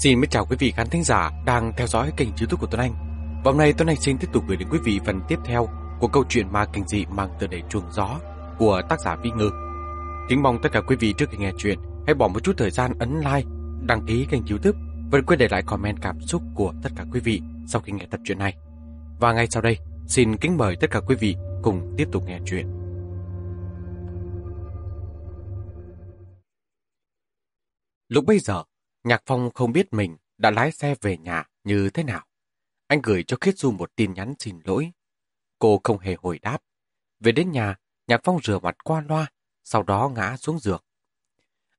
Xin chào quý vị khán thính giả đang theo dõi kênh youtube của Tuấn Anh. Và hôm nay Tuấn Anh xin tiếp tục gửi đến quý vị phần tiếp theo của câu chuyện ma kinh dị mang tựa đề chuồng gió của tác giả Vi Ngư. Kính mong tất cả quý vị trước khi nghe chuyện hãy bỏ một chút thời gian ấn like, đăng ký kênh youtube và quên để lại comment cảm xúc của tất cả quý vị sau khi nghe tập truyện này. Và ngay sau đây, xin kính mời tất cả quý vị cùng tiếp tục nghe chuyện. Lúc bây giờ, Nhạc Phong không biết mình đã lái xe về nhà như thế nào. Anh gửi cho Khiết Du một tin nhắn xin lỗi. Cô không hề hồi đáp. Về đến nhà, Nhạc Phong rửa mặt qua loa, sau đó ngã xuống giường.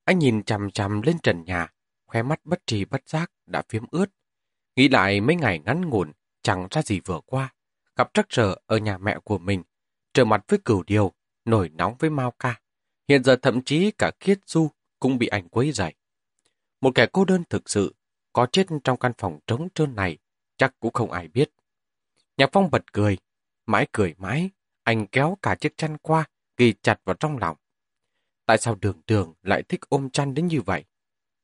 Anh nhìn chằm chằm lên trần nhà, khóe mắt bất trì bất giác đã phiếm ướt. Nghĩ lại mấy ngày ngắn ngủn, chẳng ra gì vừa qua. Gặp trắc trở ở nhà mẹ của mình, trở mặt với cửu điều, nổi nóng với Mao Ca. Hiện giờ thậm chí cả Khiết Du cũng bị anh quấy rầy. Một kẻ cô đơn thực sự, có chết trong căn phòng trống trơn này, chắc cũng không ai biết. Nhạc Phong bật cười, mãi cười mãi, anh kéo cả chiếc chăn qua, ghi chặt vào trong lòng. Tại sao đường đường lại thích ôm chăn đến như vậy?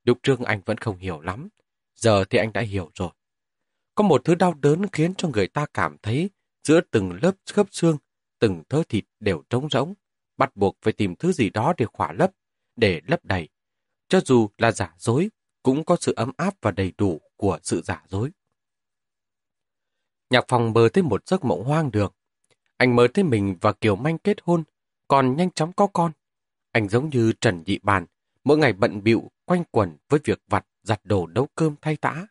Lúc trước anh vẫn không hiểu lắm, giờ thì anh đã hiểu rồi. Có một thứ đau đớn khiến cho người ta cảm thấy giữa từng lớp khớp xương, từng thớ thịt đều trống rỗng, bắt buộc phải tìm thứ gì đó để khỏa lấp, để lấp đầy, cho dù là giả dối, cũng có sự ấm áp và đầy đủ của sự giả dối. Nhạc phòng mơ thấy một giấc mộng hoang đường. Anh mơ thấy mình và Kiều Manh kết hôn, còn nhanh chóng có con. Anh giống như Trần Nhị Bàn, mỗi ngày bận bịu quanh quẩn với việc vặt, giặt đồ nấu cơm thay tã.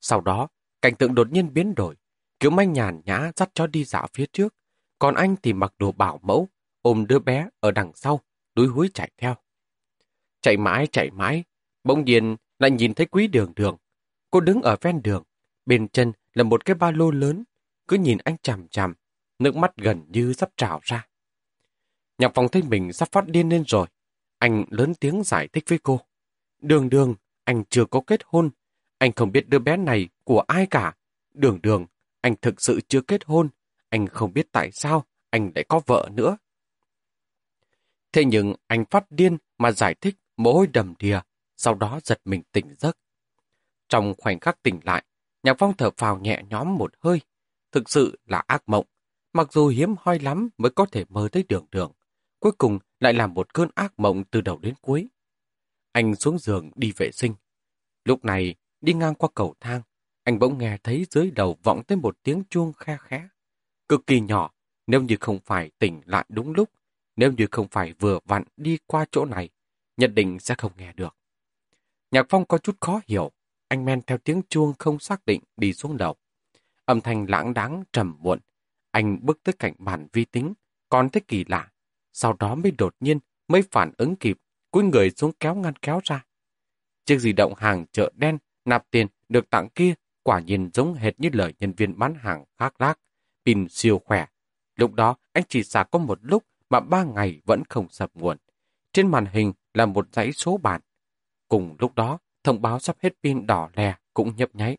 Sau đó, cảnh tượng đột nhiên biến đổi. Kiều Manh nhàn nhã dắt cho đi dạo phía trước, còn anh thì mặc đồ bảo mẫu, ôm đứa bé ở đằng sau, đuối húi chạy theo. Chạy mãi chạy mãi, bỗng nhiên lại nhìn thấy quý đường đường. Cô đứng ở ven đường, bên chân là một cái ba lô lớn, cứ nhìn anh chằm chằm, nước mắt gần như sắp trào ra. Nhạc phòng thấy mình sắp phát điên lên rồi. Anh lớn tiếng giải thích với cô. Đường đường, anh chưa có kết hôn. Anh không biết đứa bé này của ai cả. Đường đường, anh thực sự chưa kết hôn. Anh không biết tại sao anh lại có vợ nữa. Thế nhưng anh phát điên mà giải thích mồ hôi đầm đìa, sau đó giật mình tỉnh giấc. Trong khoảnh khắc tỉnh lại, Nhạc Phong thở phào nhẹ nhõm một hơi. Thực sự là ác mộng. Mặc dù hiếm hoi lắm mới có thể mơ thấy đường đường. Cuối cùng lại là một cơn ác mộng từ đầu đến cuối. Anh xuống giường đi vệ sinh. Lúc này, đi ngang qua cầu thang, anh bỗng nghe thấy dưới đầu vọng tới một tiếng chuông khe khẽ. Cực kỳ nhỏ, nếu như không phải tỉnh lại đúng lúc, nếu như không phải vừa vặn đi qua chỗ này, nhất định sẽ không nghe được. Nhạc Phong có chút khó hiểu, anh men theo tiếng chuông không xác định đi xuống đầu. Âm thanh lãng đáng trầm muộn, anh bước tới cạnh bàn vi tính, còn thấy kỳ lạ. Sau đó mới đột nhiên, mới phản ứng kịp, cúi người xuống kéo ngăn kéo ra. Chiếc di động hàng chợ đen, nạp tiền được tặng kia, quả nhiên giống hệt như lời nhân viên bán hàng khác lác, pin siêu khỏe. Lúc đó, anh chỉ xả có một lúc mà ba ngày vẫn không sập nguồn. Trên màn hình là một dãy số bản. Cùng lúc đó, thông báo sắp hết pin đỏ lè cũng nhấp nháy.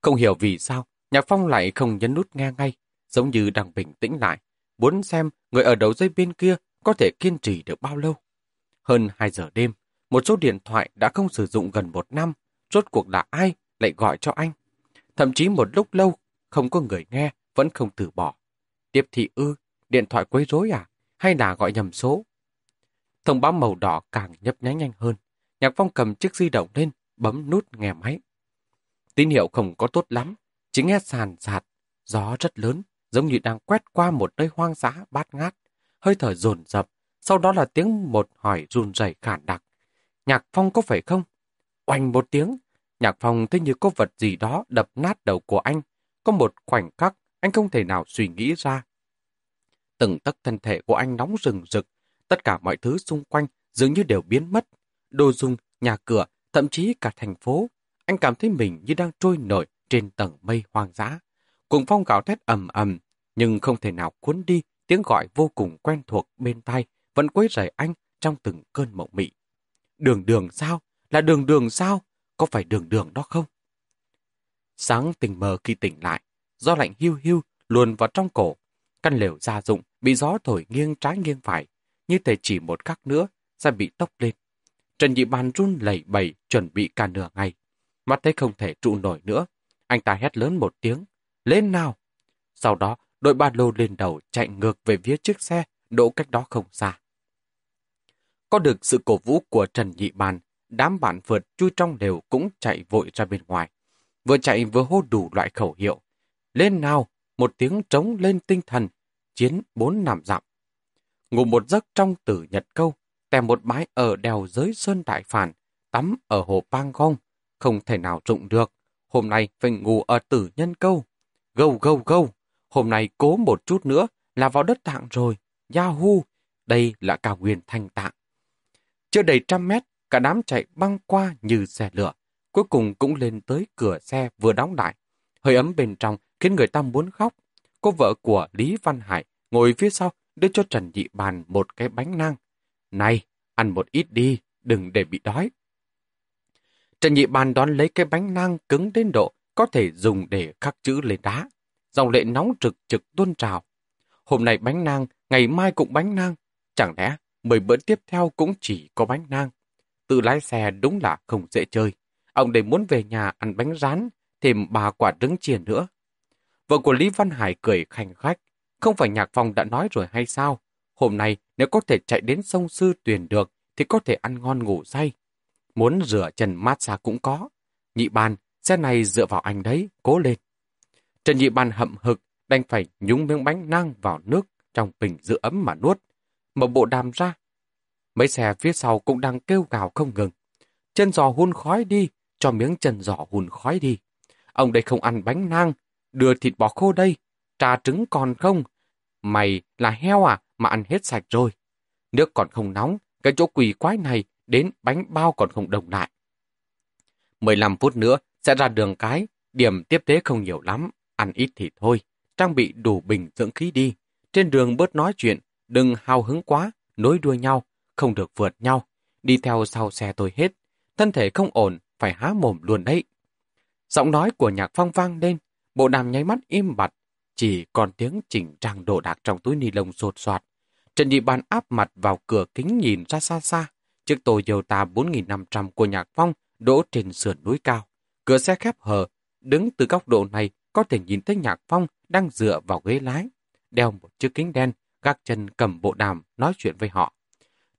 Không hiểu vì sao, Nhạc Phong lại không nhấn nút nghe ngay, giống như đang bình tĩnh lại, muốn xem người ở đầu dây bên kia có thể kiên trì được bao lâu. Hơn 2 giờ đêm, một số điện thoại đã không sử dụng gần một năm, rốt cuộc là ai lại gọi cho anh. Thậm chí một lúc lâu, không có người nghe, vẫn không từ bỏ. Tiếp thị ư, điện thoại quấy rối à? Hay là gọi nhầm số? Thông báo màu đỏ càng nhấp nháy nhanh hơn. Nhạc Phong cầm chiếc di động lên, bấm nút nghe máy. Tín hiệu không có tốt lắm, chỉ nghe sàn sạt, gió rất lớn, giống như đang quét qua một nơi hoang dã bát ngát, hơi thở dồn dập, sau đó là tiếng một hỏi run rẩy khản đặc. Nhạc Phong có phải không? Oanh một tiếng, Nhạc Phong thấy như có vật gì đó đập nát đầu của anh. Có một khoảnh khắc, anh không thể nào suy nghĩ ra. Từng tấc thân thể của anh nóng rừng rực, tất cả mọi thứ xung quanh dường như đều biến mất. Đồ dùng, nhà cửa, thậm chí cả thành phố. Anh cảm thấy mình như đang trôi nổi trên tầng mây hoang dã. Cùng phong gào thét ầm ầm, nhưng không thể nào cuốn đi tiếng gọi vô cùng quen thuộc bên tai vẫn quấy rầy anh trong từng cơn mộng mị. Đường đường sao? Là đường đường sao? Có phải đường đường đó không? Sáng tỉnh mờ khi tỉnh lại, do lạnh hiu hiu luồn vào trong cổ. Căn lều gia dụng bị gió thổi nghiêng trái nghiêng phải, như thể chỉ một khắc nữa sẽ bị tốc lên. Trần Nhị Ban run lẩy bẩy chuẩn bị cả nửa ngày. Mắt thấy không thể trụ nổi nữa. Anh ta hét lớn một tiếng. Lên nào! Sau đó, đội ba lô lên đầu chạy ngược về phía chiếc xe, đỗ cách đó không xa. Có được sự cổ vũ của Trần Nhị Ban, đám bạn vượt chui trong đều cũng chạy vội ra bên ngoài. Vừa chạy vừa hô đủ loại khẩu hiệu. Lên nào! Một tiếng trống lên tinh thần, chiến bốn nằm dặm. Ngủ một giấc trong tử nhật câu, tèm một bãi ở đèo dưới Sơn Đại Phản, tắm ở hồ Pang Gong, không thể nào rụng được. Hôm nay phải ngủ ở tử nhân câu. Gâu gâu gâu, hôm nay cố một chút nữa là vào đất tạng rồi. Yahoo, đây là cao nguyên thanh tạng. Chưa đầy trăm mét, cả đám chạy băng qua như xe lửa. Cuối cùng cũng lên tới cửa xe vừa đóng lại. Hơi ấm bên trong khiến người ta muốn khóc. Cô vợ của Lý Văn Hải ngồi phía sau đưa cho Trần Nhị Bàn một cái bánh nang. Này, ăn một ít đi, đừng để bị đói. Trần Nhị Bàn đón lấy cái bánh nang cứng đến độ có thể dùng để khắc chữ lên đá. Dòng lệ nóng trực trực tuôn trào. Hôm nay bánh nang, ngày mai cũng bánh nang. Chẳng lẽ mười bữa tiếp theo cũng chỉ có bánh nang? Tự lái xe đúng là không dễ chơi. Ông để muốn về nhà ăn bánh rán, thêm ba quả trứng chiên nữa. Vợ của Lý Văn Hải cười khanh khách. Không phải nhạc phòng đã nói rồi hay sao? Hôm nay nếu có thể chạy đến sông Sư Tuyền được thì có thể ăn ngon ngủ say. Muốn rửa chân mát xa cũng có. Nhị ban xe này dựa vào anh đấy, cố lên. Trần nhị ban hậm hực, đành phải nhúng miếng bánh nang vào nước trong bình giữ ấm mà nuốt. Mở bộ đàm ra. Mấy xe phía sau cũng đang kêu gào không ngừng. Chân giò hun khói đi, cho miếng chân giò hun khói đi. Ông đây không ăn bánh nang, đưa thịt bò khô đây, trà trứng còn không? Mày là heo à mà ăn hết sạch rồi. Nước còn không nóng, cái chỗ quỳ quái này đến bánh bao còn không đồng lại. 15 phút nữa sẽ ra đường cái, điểm tiếp tế không nhiều lắm, ăn ít thì thôi, trang bị đủ bình dưỡng khí đi. Trên đường bớt nói chuyện, đừng hào hứng quá, nối đuôi nhau, không được vượt nhau, đi theo sau xe tôi hết. Thân thể không ổn, phải há mồm luôn đấy. Giọng nói của nhạc phong vang lên, bộ đàm nháy mắt im bặt, chỉ còn tiếng chỉnh trang đồ đạc trong túi ni lông sột soạt. Trần Nhị Ban áp mặt vào cửa kính nhìn ra xa xa. Chiếc Toyota 4500 của Nhạc Phong đỗ trên sườn núi cao. Cửa xe khép hờ, đứng từ góc độ này có thể nhìn thấy Nhạc Phong đang dựa vào ghế lái, đeo một chiếc kính đen, gác chân cầm bộ đàm nói chuyện với họ.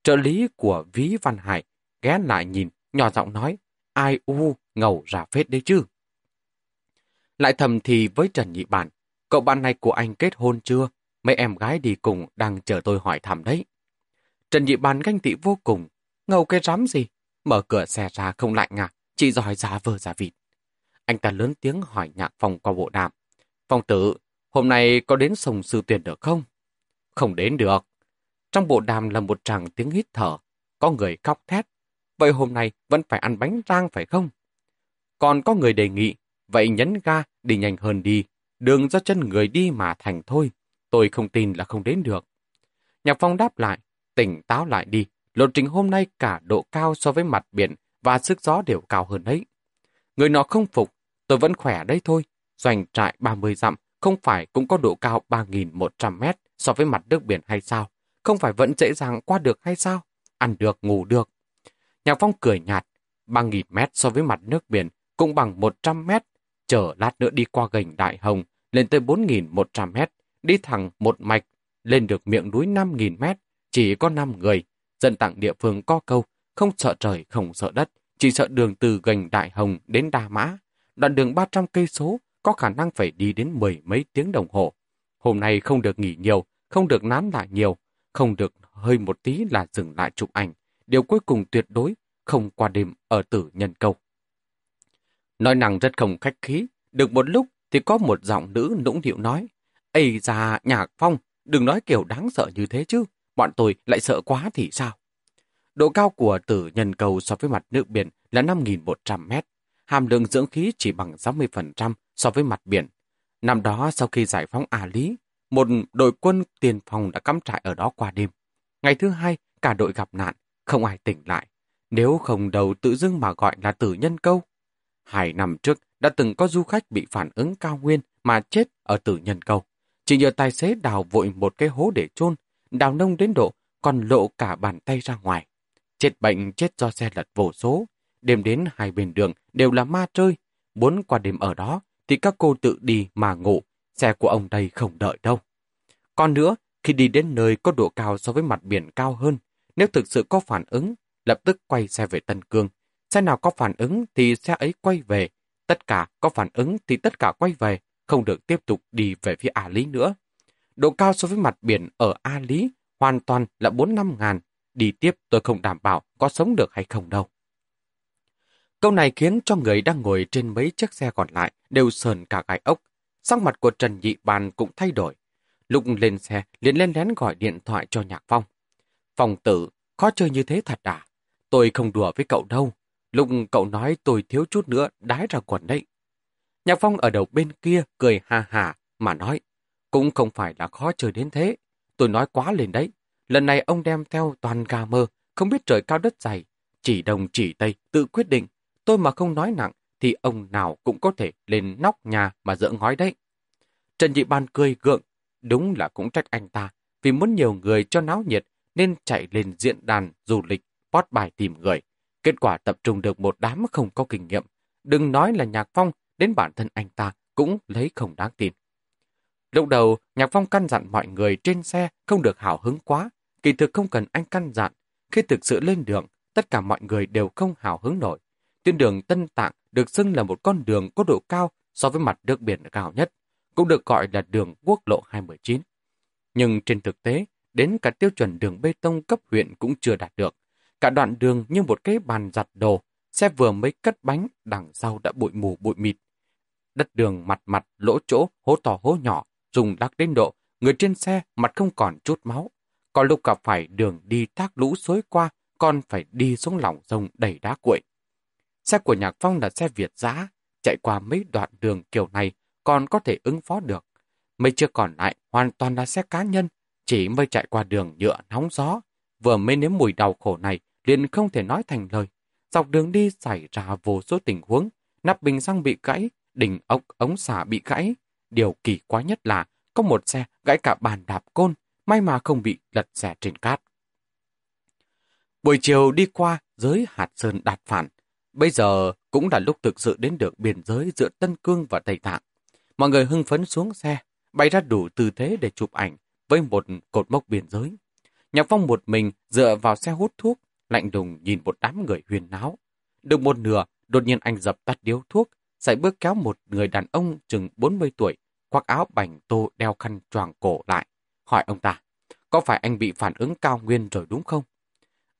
Trợ lý của Ví Văn Hải ghé lại nhìn, nhỏ giọng nói, ai u, ngầu ra phết đấy chứ. Lại thầm thì với Trần Nhị Bản, cậu bạn này của anh kết hôn chưa? Mấy em gái đi cùng đang chờ tôi hỏi thăm đấy. Trần Nhị bàn ganh tị vô cùng, ngầu cái rắm gì? Mở cửa xe ra không lạnh à, chị giỏi giả vờ giả vịt. Anh ta lớn tiếng hỏi nhạc phòng qua bộ đàm. Phong tử, hôm nay có đến sông Sư tuyển được không? Không đến được. Trong bộ đàm là một tràng tiếng hít thở, có người khóc thét. Vậy hôm nay vẫn phải ăn bánh rang phải không? Còn có người đề nghị Vậy nhấn ga đi nhanh hơn đi, đường do chân người đi mà thành thôi. Tôi không tin là không đến được. Nhạc Phong đáp lại, tỉnh táo lại đi. Lộ trình hôm nay cả độ cao so với mặt biển và sức gió đều cao hơn đấy. Người nọ không phục, tôi vẫn khỏe đấy thôi. Doanh trại 30 dặm không phải cũng có độ cao 3.100 mét so với mặt nước biển hay sao? Không phải vẫn dễ dàng qua được hay sao? Ăn được, ngủ được. Nhạc Phong cười nhạt, 3.000 mét so với mặt nước biển cũng bằng 100 mét chờ lát nữa đi qua gành Đại Hồng, lên tới 4.100 mét, đi thẳng một mạch, lên được miệng núi 5.000 mét, chỉ có 5 người. Dân tặng địa phương có câu, không sợ trời, không sợ đất, chỉ sợ đường từ gành Đại Hồng đến Đà Mã. Đoạn đường 300 cây số có khả năng phải đi đến mười mấy tiếng đồng hồ. Hôm nay không được nghỉ nhiều, không được nán lại nhiều, không được hơi một tí là dừng lại chụp ảnh. Điều cuối cùng tuyệt đối không qua đêm ở tử nhân câu. Nói năng rất không khách khí, được một lúc thì có một giọng nữ nũng điệu nói, Ây già, nhạc phong, đừng nói kiểu đáng sợ như thế chứ, bọn tôi lại sợ quá thì sao? Độ cao của tử nhân cầu so với mặt nước biển là 5.100 mét, hàm lượng dưỡng khí chỉ bằng 60% so với mặt biển. Năm đó sau khi giải phóng Ả Lý, một đội quân tiền phòng đã cắm trại ở đó qua đêm. Ngày thứ hai, cả đội gặp nạn, không ai tỉnh lại. Nếu không đầu tự dưng mà gọi là tử nhân câu, Hai năm trước đã từng có du khách bị phản ứng cao nguyên mà chết ở tử nhân cầu. Chỉ nhờ tài xế đào vội một cái hố để chôn, đào nông đến độ còn lộ cả bàn tay ra ngoài. Chết bệnh chết do xe lật vô số. Đêm đến hai bên đường đều là ma chơi. Muốn qua đêm ở đó thì các cô tự đi mà ngủ. Xe của ông đây không đợi đâu. Còn nữa, khi đi đến nơi có độ cao so với mặt biển cao hơn, nếu thực sự có phản ứng, lập tức quay xe về Tân Cương. Xe nào có phản ứng thì xe ấy quay về. Tất cả có phản ứng thì tất cả quay về, không được tiếp tục đi về phía A Lý nữa. Độ cao so với mặt biển ở A Lý hoàn toàn là 4-5 ngàn. Đi tiếp tôi không đảm bảo có sống được hay không đâu. Câu này khiến cho người đang ngồi trên mấy chiếc xe còn lại đều sờn cả gai ốc. Sắc mặt của Trần Nhị Bàn cũng thay đổi. Lúc lên xe, liền lên lén gọi điện thoại cho Nhạc Phong. Phong tử, khó chơi như thế thật à? Tôi không đùa với cậu đâu. Lúc cậu nói tôi thiếu chút nữa đái ra quần đấy. Nhạc Phong ở đầu bên kia cười ha hà mà nói. Cũng không phải là khó chơi đến thế. Tôi nói quá lên đấy. Lần này ông đem theo toàn gà mơ, không biết trời cao đất dày. Chỉ đồng chỉ tây, tự quyết định. Tôi mà không nói nặng, thì ông nào cũng có thể lên nóc nhà mà dỡ ngói đấy. Trần Dị Ban cười gượng, đúng là cũng trách anh ta, vì muốn nhiều người cho náo nhiệt nên chạy lên diễn đàn du lịch, post bài tìm người. Kết quả tập trung được một đám không có kinh nghiệm. Đừng nói là Nhạc Phong, đến bản thân anh ta cũng lấy không đáng tin. Lúc đầu, Nhạc Phong căn dặn mọi người trên xe không được hào hứng quá. Kỳ thực không cần anh căn dặn. Khi thực sự lên đường, tất cả mọi người đều không hào hứng nổi. Tuyến đường Tân Tạng được xưng là một con đường có độ cao so với mặt nước biển cao nhất, cũng được gọi là đường quốc lộ 219. Nhưng trên thực tế, đến cả tiêu chuẩn đường bê tông cấp huyện cũng chưa đạt được. Cả đoạn đường như một cái bàn giặt đồ, xe vừa mới cất bánh, đằng sau đã bụi mù bụi mịt. Đất đường mặt mặt, lỗ chỗ, hố to hố nhỏ, dùng đắc đến độ, người trên xe mặt không còn chút máu. Còn lúc gặp phải đường đi thác lũ xối qua, còn phải đi xuống lòng sông đầy đá cuội. Xe của Nhạc Phong là xe Việt giã, chạy qua mấy đoạn đường kiểu này còn có thể ứng phó được. Mấy chiếc còn lại hoàn toàn là xe cá nhân, chỉ mới chạy qua đường nhựa nóng gió. Vừa mới nếm mùi đau khổ này, liền không thể nói thành lời. Dọc đường đi xảy ra vô số tình huống, nắp bình xăng bị gãy, đỉnh ốc ống xả bị gãy. Điều kỳ quá nhất là có một xe gãy cả bàn đạp côn, may mà không bị lật xe trên cát. Buổi chiều đi qua giới hạt sơn đạt phản, Bây giờ cũng là lúc thực sự đến được biên giới giữa Tân Cương và Tây Tạng. Mọi người hưng phấn xuống xe, bay ra đủ tư thế để chụp ảnh với một cột mốc biên giới. Nhạc Phong một mình dựa vào xe hút thuốc, lạnh lùng nhìn một đám người huyền náo. Được một nửa, đột nhiên anh dập tắt điếu thuốc, sải bước kéo một người đàn ông chừng 40 tuổi, khoác áo bành tô đeo khăn choàng cổ lại. Hỏi ông ta, có phải anh bị phản ứng cao nguyên rồi đúng không?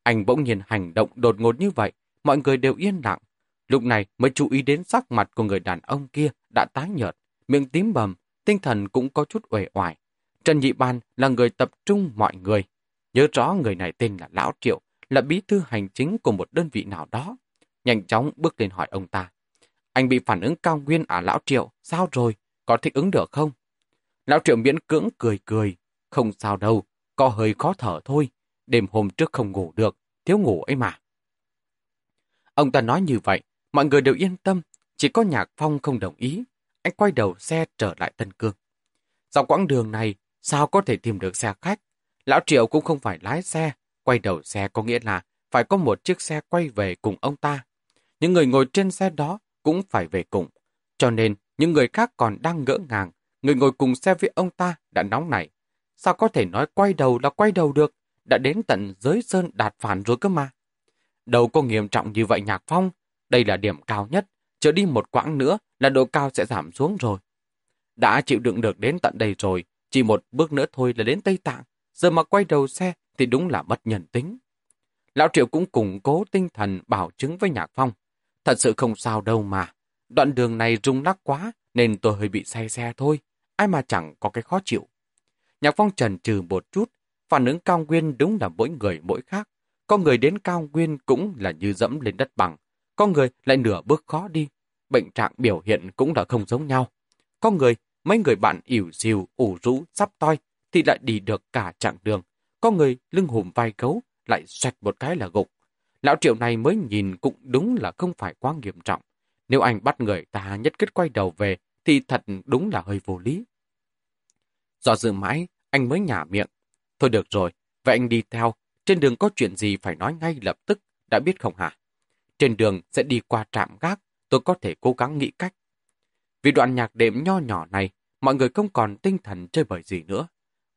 Anh bỗng nhiên hành động đột ngột như vậy, mọi người đều yên lặng. Lúc này mới chú ý đến sắc mặt của người đàn ông kia đã tái nhợt, miệng tím bầm, tinh thần cũng có chút uể oải. Trần Nhị Ban là người tập trung mọi người. Nhớ rõ người này tên là Lão Triệu, là bí thư hành chính của một đơn vị nào đó. Nhanh chóng bước lên hỏi ông ta. Anh bị phản ứng cao nguyên à Lão Triệu, sao rồi? Có thích ứng được không? Lão Triệu miễn cưỡng cười cười. Không sao đâu, có hơi khó thở thôi. Đêm hôm trước không ngủ được, thiếu ngủ ấy mà. Ông ta nói như vậy, mọi người đều yên tâm, chỉ có Nhạc Phong không đồng ý. Anh quay đầu xe trở lại Tân Cương. Dọc quãng đường này, sao có thể tìm được xe khách? Lão Triệu cũng không phải lái xe, quay đầu xe có nghĩa là phải có một chiếc xe quay về cùng ông ta. Những người ngồi trên xe đó cũng phải về cùng. Cho nên, những người khác còn đang ngỡ ngàng, người ngồi cùng xe với ông ta đã nóng nảy. Sao có thể nói quay đầu là quay đầu được? Đã đến tận giới sơn đạt phản rồi cơ mà. Đâu có nghiêm trọng như vậy Nhạc Phong, đây là điểm cao nhất, trở đi một quãng nữa là độ cao sẽ giảm xuống rồi. Đã chịu đựng được đến tận đây rồi, chỉ một bước nữa thôi là đến Tây Tạng, giờ mà quay đầu xe thì đúng là bất nhân tính. Lão Triệu cũng củng cố tinh thần bảo chứng với Nhạc Phong. Thật sự không sao đâu mà. Đoạn đường này rung lắc quá nên tôi hơi bị say xe thôi. Ai mà chẳng có cái khó chịu. Nhạc Phong trần trừ một chút. Phản ứng cao nguyên đúng là mỗi người mỗi khác. Có người đến cao nguyên cũng là như dẫm lên đất bằng. Có người lại nửa bước khó đi. Bệnh trạng biểu hiện cũng là không giống nhau. Có người, mấy người bạn ỉu xìu, ủ rũ, sắp toi thì lại đi được cả chặng đường. Có người lưng hùm vai gấu lại xoạch một cái là gục. Lão triệu này mới nhìn cũng đúng là không phải quá nghiêm trọng. Nếu anh bắt người ta nhất kết quay đầu về thì thật đúng là hơi vô lý. Do dự mãi, anh mới nhả miệng. Thôi được rồi, vậy anh đi theo, trên đường có chuyện gì phải nói ngay lập tức, đã biết không hả? Trên đường sẽ đi qua trạm gác, tôi có thể cố gắng nghĩ cách. Vì đoạn nhạc đệm nho nhỏ này, mọi người không còn tinh thần chơi bời gì nữa.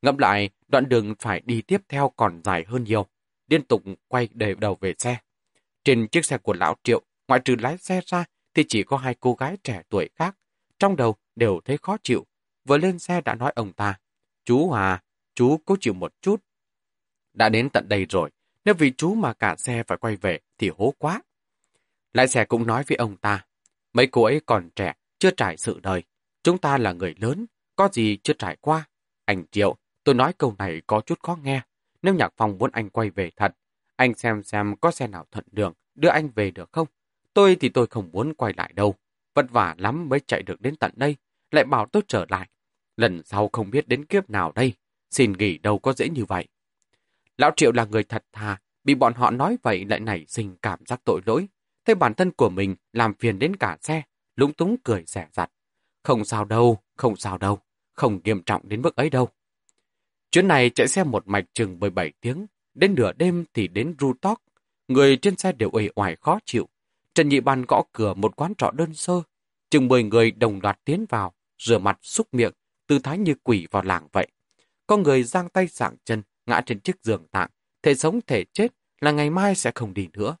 Ngẫm lại, đoạn đường phải đi tiếp theo còn dài hơn nhiều, liên tục quay đầy đầu về xe. Trên chiếc xe của lão Triệu, ngoại trừ lái xe ra thì chỉ có hai cô gái trẻ tuổi khác. Trong đầu đều thấy khó chịu. Vừa lên xe đã nói ông ta, chú à, chú cố chịu một chút. Đã đến tận đây rồi, nếu vì chú mà cả xe phải quay về thì hố quá. Lái xe cũng nói với ông ta, mấy cô ấy còn trẻ, chưa trải sự đời. Chúng ta là người lớn, có gì chưa trải qua. Anh Triệu, tôi nói câu này có chút khó nghe. Nếu nhạc phong muốn anh quay về thật, anh xem xem có xe nào thuận đường, đưa anh về được không? Tôi thì tôi không muốn quay lại đâu. Vất vả lắm mới chạy được đến tận đây, lại bảo tôi trở lại. Lần sau không biết đến kiếp nào đây, xin nghỉ đâu có dễ như vậy. Lão Triệu là người thật thà, bị bọn họ nói vậy lại nảy sinh cảm giác tội lỗi. Thấy bản thân của mình làm phiền đến cả xe, lúng túng cười rẻ rặt. Không sao đâu, không sao đâu, không nghiêm trọng đến mức ấy đâu. Chuyến này chạy xe một mạch chừng 17 tiếng, đến nửa đêm thì đến Rutok. Người trên xe đều uể oải khó chịu. Trần Nhị Ban gõ cửa một quán trọ đơn sơ. Chừng 10 người đồng loạt tiến vào, rửa mặt xúc miệng, tư thái như quỷ vào làng vậy. Có người giang tay sảng chân, ngã trên chiếc giường tạng, thể sống thể chết là ngày mai sẽ không đi nữa.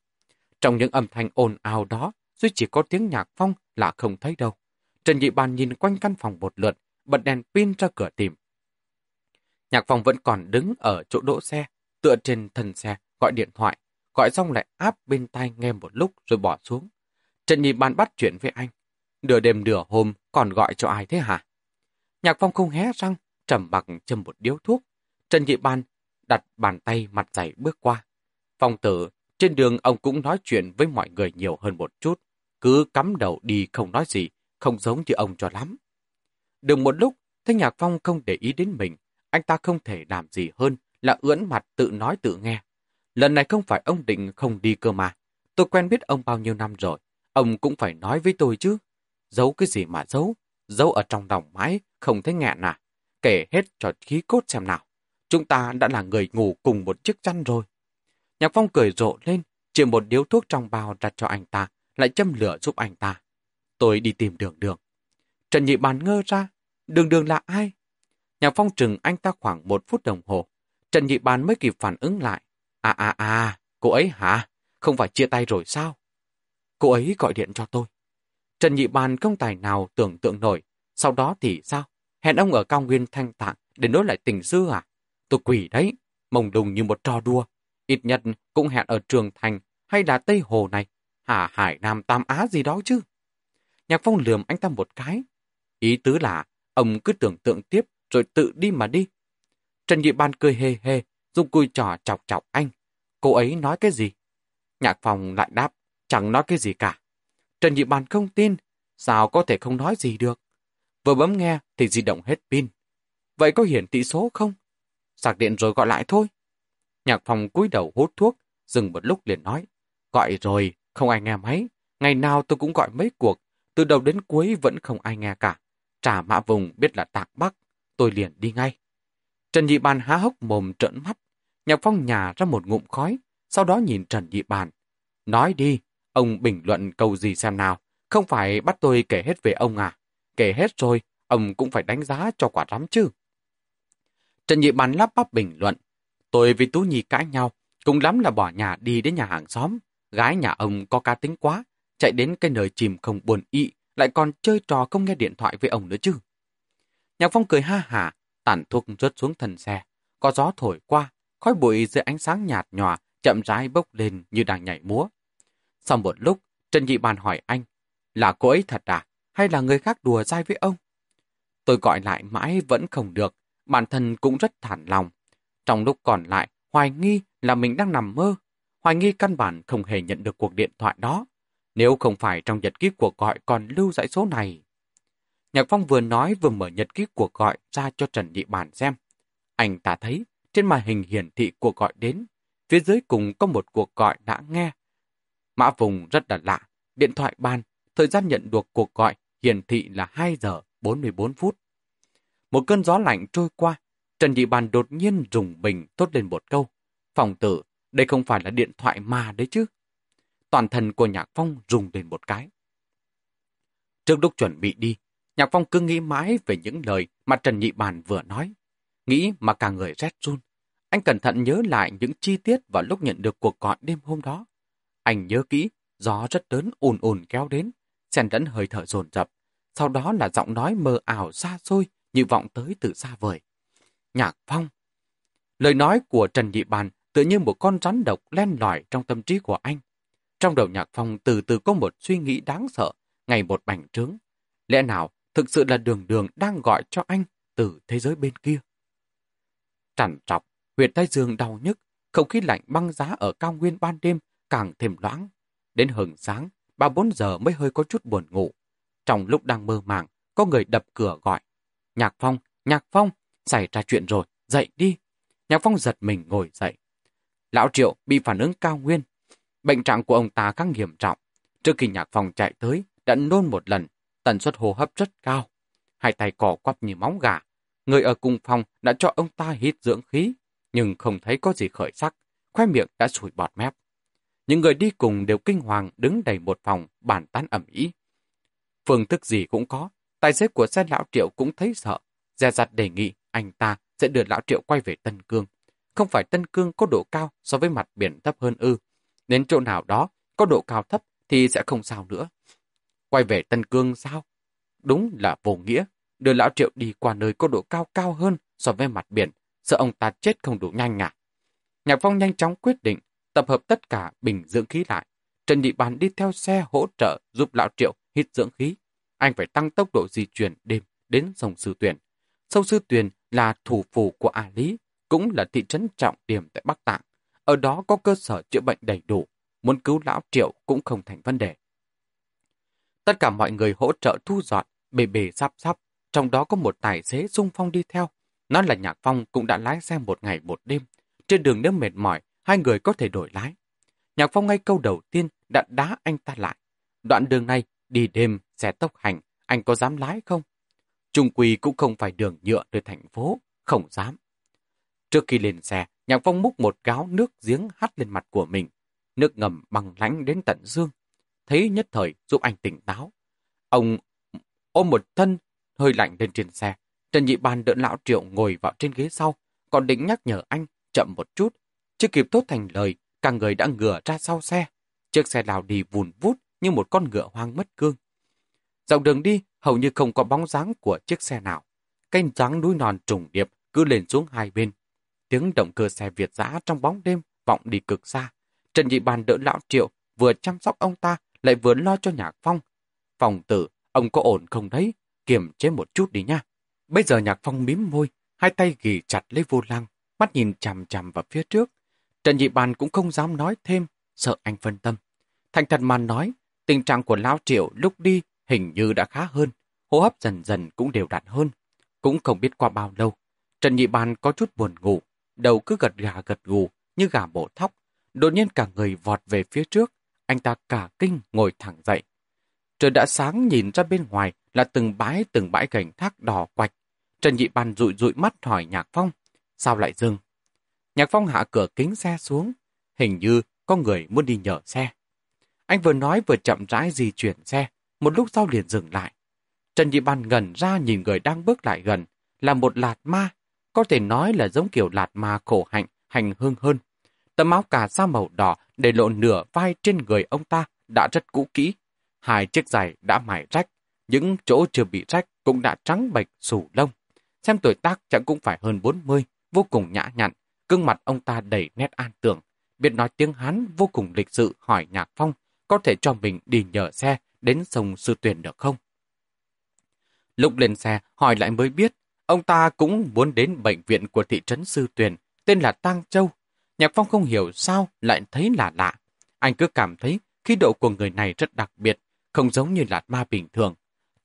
Trong những âm thanh ồn ào đó, duy chỉ có tiếng nhạc phong là không thấy đâu. Trần Nhị ban nhìn quanh căn phòng một lượt, bật đèn pin ra cửa tìm. Nhạc phong vẫn còn đứng ở chỗ đỗ xe, tựa trên thân xe, gọi điện thoại, gọi xong lại áp bên tai nghe một lúc rồi bỏ xuống. Trần Nhi Bàn bắt chuyện với anh. Nửa đêm nửa hôm còn gọi cho ai thế hả? Nhạc phong không hé răng, trầm mặc châm một điếu thuốc. Trần Nhị Ban đặt bàn tay mặt dày bước qua. Phong tử, trên đường ông cũng nói chuyện với mọi người nhiều hơn một chút. Cứ cắm đầu đi không nói gì, không giống như ông cho lắm. Đừng một lúc, thấy Nhạc Phong không để ý đến mình, anh ta không thể làm gì hơn là ưỡn mặt tự nói tự nghe. Lần này không phải ông định không đi cơ mà. Tôi quen biết ông bao nhiêu năm rồi, ông cũng phải nói với tôi chứ. Giấu cái gì mà giấu, giấu ở trong lòng mãi, không thấy nghẹn à. Kể hết cho khí cốt xem nào. Chúng ta đã là người ngủ cùng một chiếc chăn rồi. Nhạc Phong cười rộ lên, chỉ một điếu thuốc trong bao đặt cho anh ta, lại châm lửa giúp anh ta. Tôi đi tìm đường đường. Trần Nhị Bàn ngơ ra, đường đường là ai? Nhạc Phong trừng anh ta khoảng một phút đồng hồ. Trần Nhị Bàn mới kịp phản ứng lại. À à à, cô ấy hả? Không phải chia tay rồi sao? Cô ấy gọi điện cho tôi. Trần Nhị Bàn không tài nào tưởng tượng nổi. Sau đó thì sao? Hẹn ông ở cao nguyên thanh tạng để nối lại tình xưa à? Tôi quỷ đấy, mông đùng như một trò đua. Ít nhất cũng hẹn ở Trường Thành hay là Tây Hồ này, Hà Hải Nam Tam Á gì đó chứ. Nhạc Phong lườm anh ta một cái. Ý tứ là ông cứ tưởng tượng tiếp rồi tự đi mà đi. Trần Nhị Ban cười hề hề, dùng cùi trò chọc chọc anh. Cô ấy nói cái gì? Nhạc phòng lại đáp, chẳng nói cái gì cả. Trần Nhị Ban không tin, sao có thể không nói gì được. Vừa bấm nghe thì di động hết pin. Vậy có hiển thị số không? Sạc điện rồi gọi lại thôi. Nhạc phòng cúi đầu hút thuốc, dừng một lúc liền nói. Gọi rồi, không ai nghe máy. Ngày nào tôi cũng gọi mấy cuộc, từ đầu đến cuối vẫn không ai nghe cả. Trả mã vùng biết là tạc bắc, tôi liền đi ngay. Trần Nhị Bàn há hốc mồm trợn mắt. Nhạc Phong nhà ra một ngụm khói, sau đó nhìn Trần Nhị Bàn. Nói đi, ông bình luận câu gì xem nào, không phải bắt tôi kể hết về ông à. Kể hết rồi, ông cũng phải đánh giá cho quả lắm chứ. Trần Nhị Bàn lắp bắp bình luận. Tôi với Tú Nhi cãi nhau, cùng lắm là bỏ nhà đi đến nhà hàng xóm. Gái nhà ông có cá tính quá, chạy đến cái nơi chìm không buồn ị, lại còn chơi trò không nghe điện thoại với ông nữa chứ. Nhạc Phong cười ha hả, tản thuốc rớt xuống thân xe. Có gió thổi qua, khói bụi dưới ánh sáng nhạt nhòa, chậm rãi bốc lên như đang nhảy múa. Sau một lúc, Trần Nhị Bàn hỏi anh, là cô ấy thật à, hay là người khác đùa dai với ông? Tôi gọi lại mãi vẫn không được, bản thân cũng rất thản lòng. Trong lúc còn lại, hoài nghi là mình đang nằm mơ. Hoài nghi căn bản không hề nhận được cuộc điện thoại đó. Nếu không phải trong nhật ký cuộc gọi còn lưu dãy số này. Nhạc Phong vừa nói vừa mở nhật ký cuộc gọi ra cho Trần Nhị Bản xem. Anh ta thấy trên màn hình hiển thị cuộc gọi đến. Phía dưới cùng có một cuộc gọi đã nghe. Mã vùng rất là lạ. Điện thoại ban, thời gian nhận được cuộc gọi hiển thị là 2 giờ 44 phút. Một cơn gió lạnh trôi qua, Trần Nhị Bàn đột nhiên rùng bình tốt lên một câu. Phòng tử, đây không phải là điện thoại mà đấy chứ. Toàn thân của Nhạc Phong rùng lên một cái. Trước lúc chuẩn bị đi, Nhạc Phong cứ nghĩ mãi về những lời mà Trần Nhị Bàn vừa nói. Nghĩ mà cả người rét run. Anh cẩn thận nhớ lại những chi tiết vào lúc nhận được cuộc gọi đêm hôm đó. Anh nhớ kỹ, gió rất lớn ùn ùn kéo đến, xen lẫn hơi thở dồn dập. Sau đó là giọng nói mờ ảo xa xôi như vọng tới từ xa vời. Nhạc Phong. Lời nói của Trần Nhị Bàn tự như một con rắn độc len lỏi trong tâm trí của anh. Trong đầu Nhạc Phong từ từ có một suy nghĩ đáng sợ, ngày một bành trướng. Lẽ nào thực sự là đường đường đang gọi cho anh từ thế giới bên kia? Trằn trọc, huyệt tay dương đau nhức, không khí lạnh băng giá ở cao nguyên ban đêm càng thêm loãng. Đến hừng sáng, ba bốn giờ mới hơi có chút buồn ngủ. Trong lúc đang mơ màng, có người đập cửa gọi. Nhạc Phong, Nhạc Phong, xảy ra chuyện rồi, dậy đi. Nhạc Phong giật mình ngồi dậy. Lão Triệu bị phản ứng cao nguyên. Bệnh trạng của ông ta khá nghiêm trọng. Trước khi Nhạc Phong chạy tới, đã nôn một lần, tần suất hô hấp rất cao. Hai tay cỏ quắp như móng gà. Người ở cùng phòng đã cho ông ta hít dưỡng khí, nhưng không thấy có gì khởi sắc, khoe miệng đã sủi bọt mép. Những người đi cùng đều kinh hoàng đứng đầy một phòng, bàn tán ẩm ý. Phương thức gì cũng có, tài xế của xe lão triệu cũng thấy sợ, dè dặt đề nghị anh ta sẽ đưa lão triệu quay về Tân Cương. Không phải Tân Cương có độ cao so với mặt biển thấp hơn ư. Đến chỗ nào đó có độ cao thấp thì sẽ không sao nữa. Quay về Tân Cương sao? Đúng là vô nghĩa. Đưa lão triệu đi qua nơi có độ cao cao hơn so với mặt biển, sợ ông ta chết không đủ nhanh à. Nhạc Phong nhanh chóng quyết định tập hợp tất cả bình dưỡng khí lại. Trần Nhị Bàn đi theo xe hỗ trợ giúp lão triệu hít dưỡng khí. Anh phải tăng tốc độ di chuyển đêm đến sông Sư Tuyền. Sông Sư Tuyền là thủ phủ của A Lý, cũng là thị trấn trọng điểm tại Bắc Tạng. Ở đó có cơ sở chữa bệnh đầy đủ, muốn cứu lão triệu cũng không thành vấn đề. Tất cả mọi người hỗ trợ thu dọn, bề bề sắp sắp, trong đó có một tài xế sung phong đi theo. Nó là Nhạc Phong cũng đã lái xe một ngày một đêm. Trên đường nếu mệt mỏi, hai người có thể đổi lái. Nhạc Phong ngay câu đầu tiên đã đá anh ta lại. Đoạn đường này, đi đêm, xe tốc hành, anh có dám lái không? Trung Quỳ cũng không phải đường nhựa từ thành phố, không dám. Trước khi lên xe, Nhạc Phong múc một gáo nước giếng hắt lên mặt của mình. Nước ngầm bằng lánh đến tận dương. Thấy nhất thời giúp anh tỉnh táo. Ông ôm một thân hơi lạnh lên trên xe. Trần Nhị ban đỡ lão triệu ngồi vào trên ghế sau, còn định nhắc nhở anh chậm một chút. Chưa kịp tốt thành lời, cả người đã ngửa ra sau xe. Chiếc xe lao đi vùn vút như một con ngựa hoang mất cương. Dọc đường đi hầu như không có bóng dáng của chiếc xe nào. Canh dáng núi non trùng điệp cứ lên xuống hai bên. Tiếng động cơ xe Việt giã trong bóng đêm vọng đi cực xa. Trần Nhị Bàn đỡ lão triệu, vừa chăm sóc ông ta, lại vừa lo cho nhạc phong. Phòng tử, ông có ổn không đấy? Kiềm chế một chút đi nha. Bây giờ nhạc phong mím môi, hai tay ghi chặt lấy vô lăng, mắt nhìn chằm chằm vào phía trước. Trần Nhị Bàn cũng không dám nói thêm, sợ anh phân tâm. Thành thật mà nói, tình trạng của Lão Triệu lúc đi hình như đã khá hơn, hô hấp dần dần cũng đều đặn hơn. Cũng không biết qua bao lâu, Trần Nhị Bàn có chút buồn ngủ, đầu cứ gật gà gật gù như gà bổ thóc. Đột nhiên cả người vọt về phía trước, anh ta cả kinh ngồi thẳng dậy. Trời đã sáng nhìn ra bên ngoài là từng bãi từng bãi gành thác đỏ quạch. Trần Nhị Bàn rụi rụi mắt hỏi Nhạc Phong, sao lại dừng? Nhạc Phong hạ cửa kính xe xuống, hình như có người muốn đi nhờ xe. Anh vừa nói vừa chậm rãi di chuyển xe, một lúc sau liền dừng lại. Trần Nhị Bàn gần ra nhìn người đang bước lại gần, là một lạt ma, có thể nói là giống kiểu lạt ma khổ hạnh, hành hương hơn. Tấm áo cà sa màu đỏ để lộ nửa vai trên người ông ta đã rất cũ kỹ. Hai chiếc giày đã mải rách, những chỗ chưa bị rách cũng đã trắng bệch sủ lông. Xem tuổi tác chẳng cũng phải hơn 40, vô cùng nhã nhặn, gương mặt ông ta đầy nét an tưởng. Biết nói tiếng Hán vô cùng lịch sự hỏi Nhạc Phong có thể cho mình đi nhờ xe đến sông Sư Tuyền được không? Lúc lên xe hỏi lại mới biết, ông ta cũng muốn đến bệnh viện của thị trấn Sư Tuyền, tên là Tang Châu. Nhạc Phong không hiểu sao lại thấy lạ lạ. Anh cứ cảm thấy khí độ của người này rất đặc biệt, không giống như lạt ma bình thường.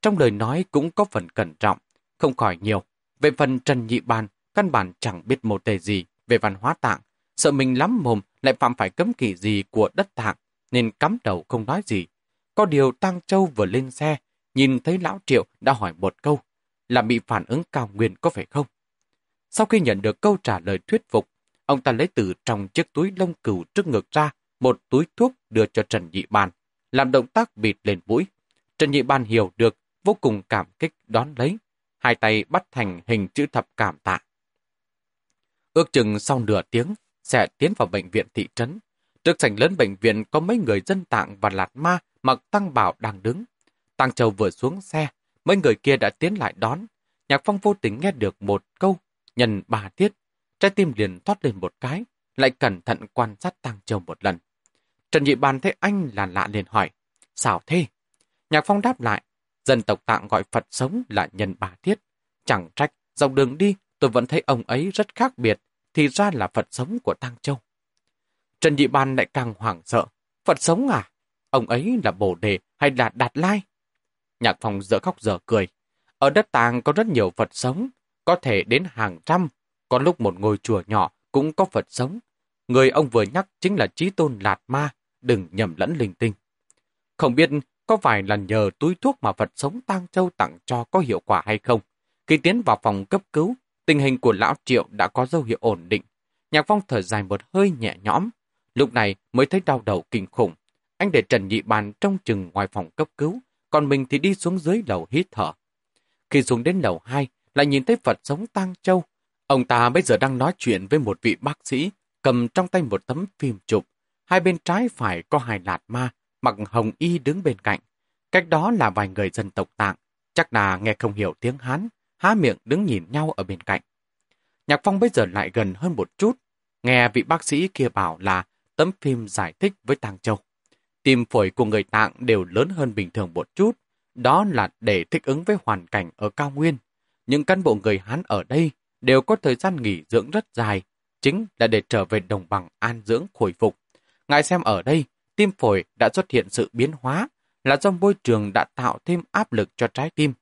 Trong lời nói cũng có phần cẩn trọng, không khỏi nhiều. Về phần Trần Nhị Ban, căn bản chẳng biết một tề gì về văn hóa tạng, sợ mình lắm mồm lại phạm phải cấm kỵ gì của đất tạng, nên cắm đầu không nói gì. Có điều Tăng Châu vừa lên xe, nhìn thấy Lão Triệu đã hỏi một câu, là bị phản ứng cao nguyên có phải không? Sau khi nhận được câu trả lời thuyết phục, ông ta lấy từ trong chiếc túi lông cừu trước ngực ra một túi thuốc đưa cho Trần Nhị Bàn, làm động tác bịt lên mũi. Trần Nhị Bàn hiểu được, vô cùng cảm kích đón lấy, hai tay bắt thành hình chữ thập cảm tạ. Ước chừng sau nửa tiếng, sẽ tiến vào bệnh viện thị trấn. Trước sảnh lớn bệnh viện có mấy người dân tạng và lạt ma mặc tăng bảo đang đứng. Tăng Châu vừa xuống xe, mấy người kia đã tiến lại đón. Nhạc Phong vô tình nghe được một câu, nhân bà tiết. Trái tim liền thoát lên một cái, lại cẩn thận quan sát Tăng Châu một lần. Trần Nhị Bàn thấy anh là lạ liền hỏi, sao thế? Nhạc Phong đáp lại, dân tộc tạng gọi Phật sống là nhân bà thiết. Chẳng trách, dọc đường đi tôi vẫn thấy ông ấy rất khác biệt, thì ra là Phật sống của Tăng Châu. Trần Nhị Ban lại càng hoảng sợ. Phật sống à? Ông ấy là Bồ Đề hay là Đạt Lai? Nhạc Phong dở khóc dở cười. Ở đất tàng có rất nhiều Phật sống, có thể đến hàng trăm. Có lúc một ngôi chùa nhỏ cũng có Phật sống. Người ông vừa nhắc chính là Chí Tôn Lạt Ma, đừng nhầm lẫn linh tinh. Không biết có phải là nhờ túi thuốc mà Phật sống Tăng Châu tặng cho có hiệu quả hay không? Khi tiến vào phòng cấp cứu, tình hình của lão Triệu đã có dấu hiệu ổn định. Nhạc Phong thở dài một hơi nhẹ nhõm, lúc này mới thấy đau đầu kinh khủng. Anh để Trần Nhị Bàn trong chừng ngoài phòng cấp cứu, còn mình thì đi xuống dưới lầu hít thở. Khi xuống đến lầu 2, lại nhìn thấy Phật sống Tăng Châu. Ông ta bây giờ đang nói chuyện với một vị bác sĩ, cầm trong tay một tấm phim chụp. Hai bên trái phải có hai lạt ma, mặc hồng y đứng bên cạnh. Cách đó là vài người dân tộc tạng, chắc là nghe không hiểu tiếng Hán, há miệng đứng nhìn nhau ở bên cạnh. Nhạc Phong bây giờ lại gần hơn một chút, nghe vị bác sĩ kia bảo là tấm phim giải thích với Tàng Châu. Tim phổi của người tạng đều lớn hơn bình thường một chút, đó là để thích ứng với hoàn cảnh ở cao nguyên. Những cán bộ người Hán ở đây đều có thời gian nghỉ dưỡng rất dài, chính là để trở về đồng bằng an dưỡng khôi phục. Ngài xem ở đây, tim phổi đã xuất hiện sự biến hóa, là do môi trường đã tạo thêm áp lực cho trái tim.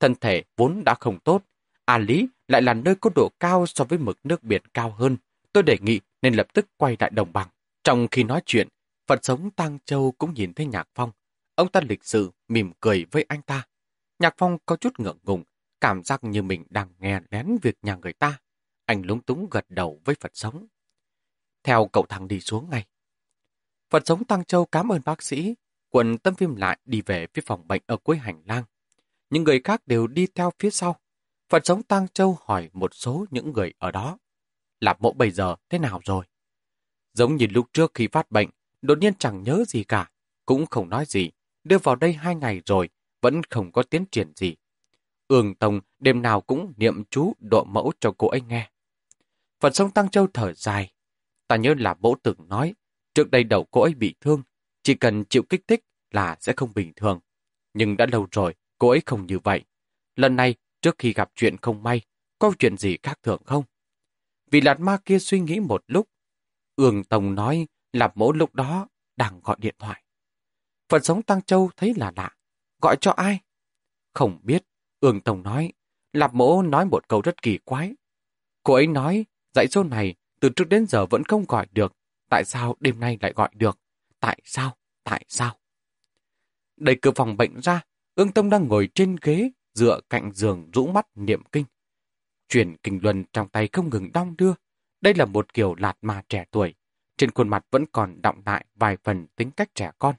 Thân thể vốn đã không tốt. A Lý lại là nơi có độ cao so với mực nước biển cao hơn. Tôi đề nghị nên lập tức quay lại đồng bằng. Trong khi nói chuyện, Phật sống Tăng Châu cũng nhìn thấy Nhạc Phong. Ông ta lịch sự, mỉm cười với anh ta. Nhạc Phong có chút ngượng ngùng, cảm giác như mình đang nghe lén việc nhà người ta. Anh lúng túng gật đầu với Phật sống. Theo cậu thằng đi xuống ngay. Phật sống Tăng Châu cảm ơn bác sĩ. Quần tâm phim lại đi về phía phòng bệnh ở cuối hành lang. Những người khác đều đi theo phía sau. Phật sống Tăng Châu hỏi một số những người ở đó. Lạp mộ bây giờ thế nào rồi? Giống như lúc trước khi phát bệnh, đột nhiên chẳng nhớ gì cả, cũng không nói gì. Đưa vào đây hai ngày rồi, vẫn không có tiến triển gì. Ương Tông đêm nào cũng niệm chú độ mẫu cho cô ấy nghe. Phật Sông Tăng Châu thở dài. Ta nhớ là bố từng nói, trước đây đầu cô ấy bị thương, chỉ cần chịu kích thích là sẽ không bình thường. Nhưng đã lâu rồi, cô ấy không như vậy. Lần này, trước khi gặp chuyện không may, có chuyện gì khác thường không? Vì lạt ma kia suy nghĩ một lúc. Ương Tông nói là mẫu lúc đó đang gọi điện thoại. Phật sống Tăng Châu thấy là lạ. Gọi cho ai? Không biết. Ương Tông nói. Lạp mỗ nói một câu rất kỳ quái. Cô ấy nói, dãy số này từ trước đến giờ vẫn không gọi được. Tại sao đêm nay lại gọi được? Tại sao? Tại sao? Đẩy cửa phòng bệnh ra, ương tông đang ngồi trên ghế, dựa cạnh giường rũ mắt niệm kinh. Chuyển kinh luân trong tay không ngừng đong đưa. Đây là một kiểu lạt mà trẻ tuổi. Trên khuôn mặt vẫn còn đọng lại vài phần tính cách trẻ con.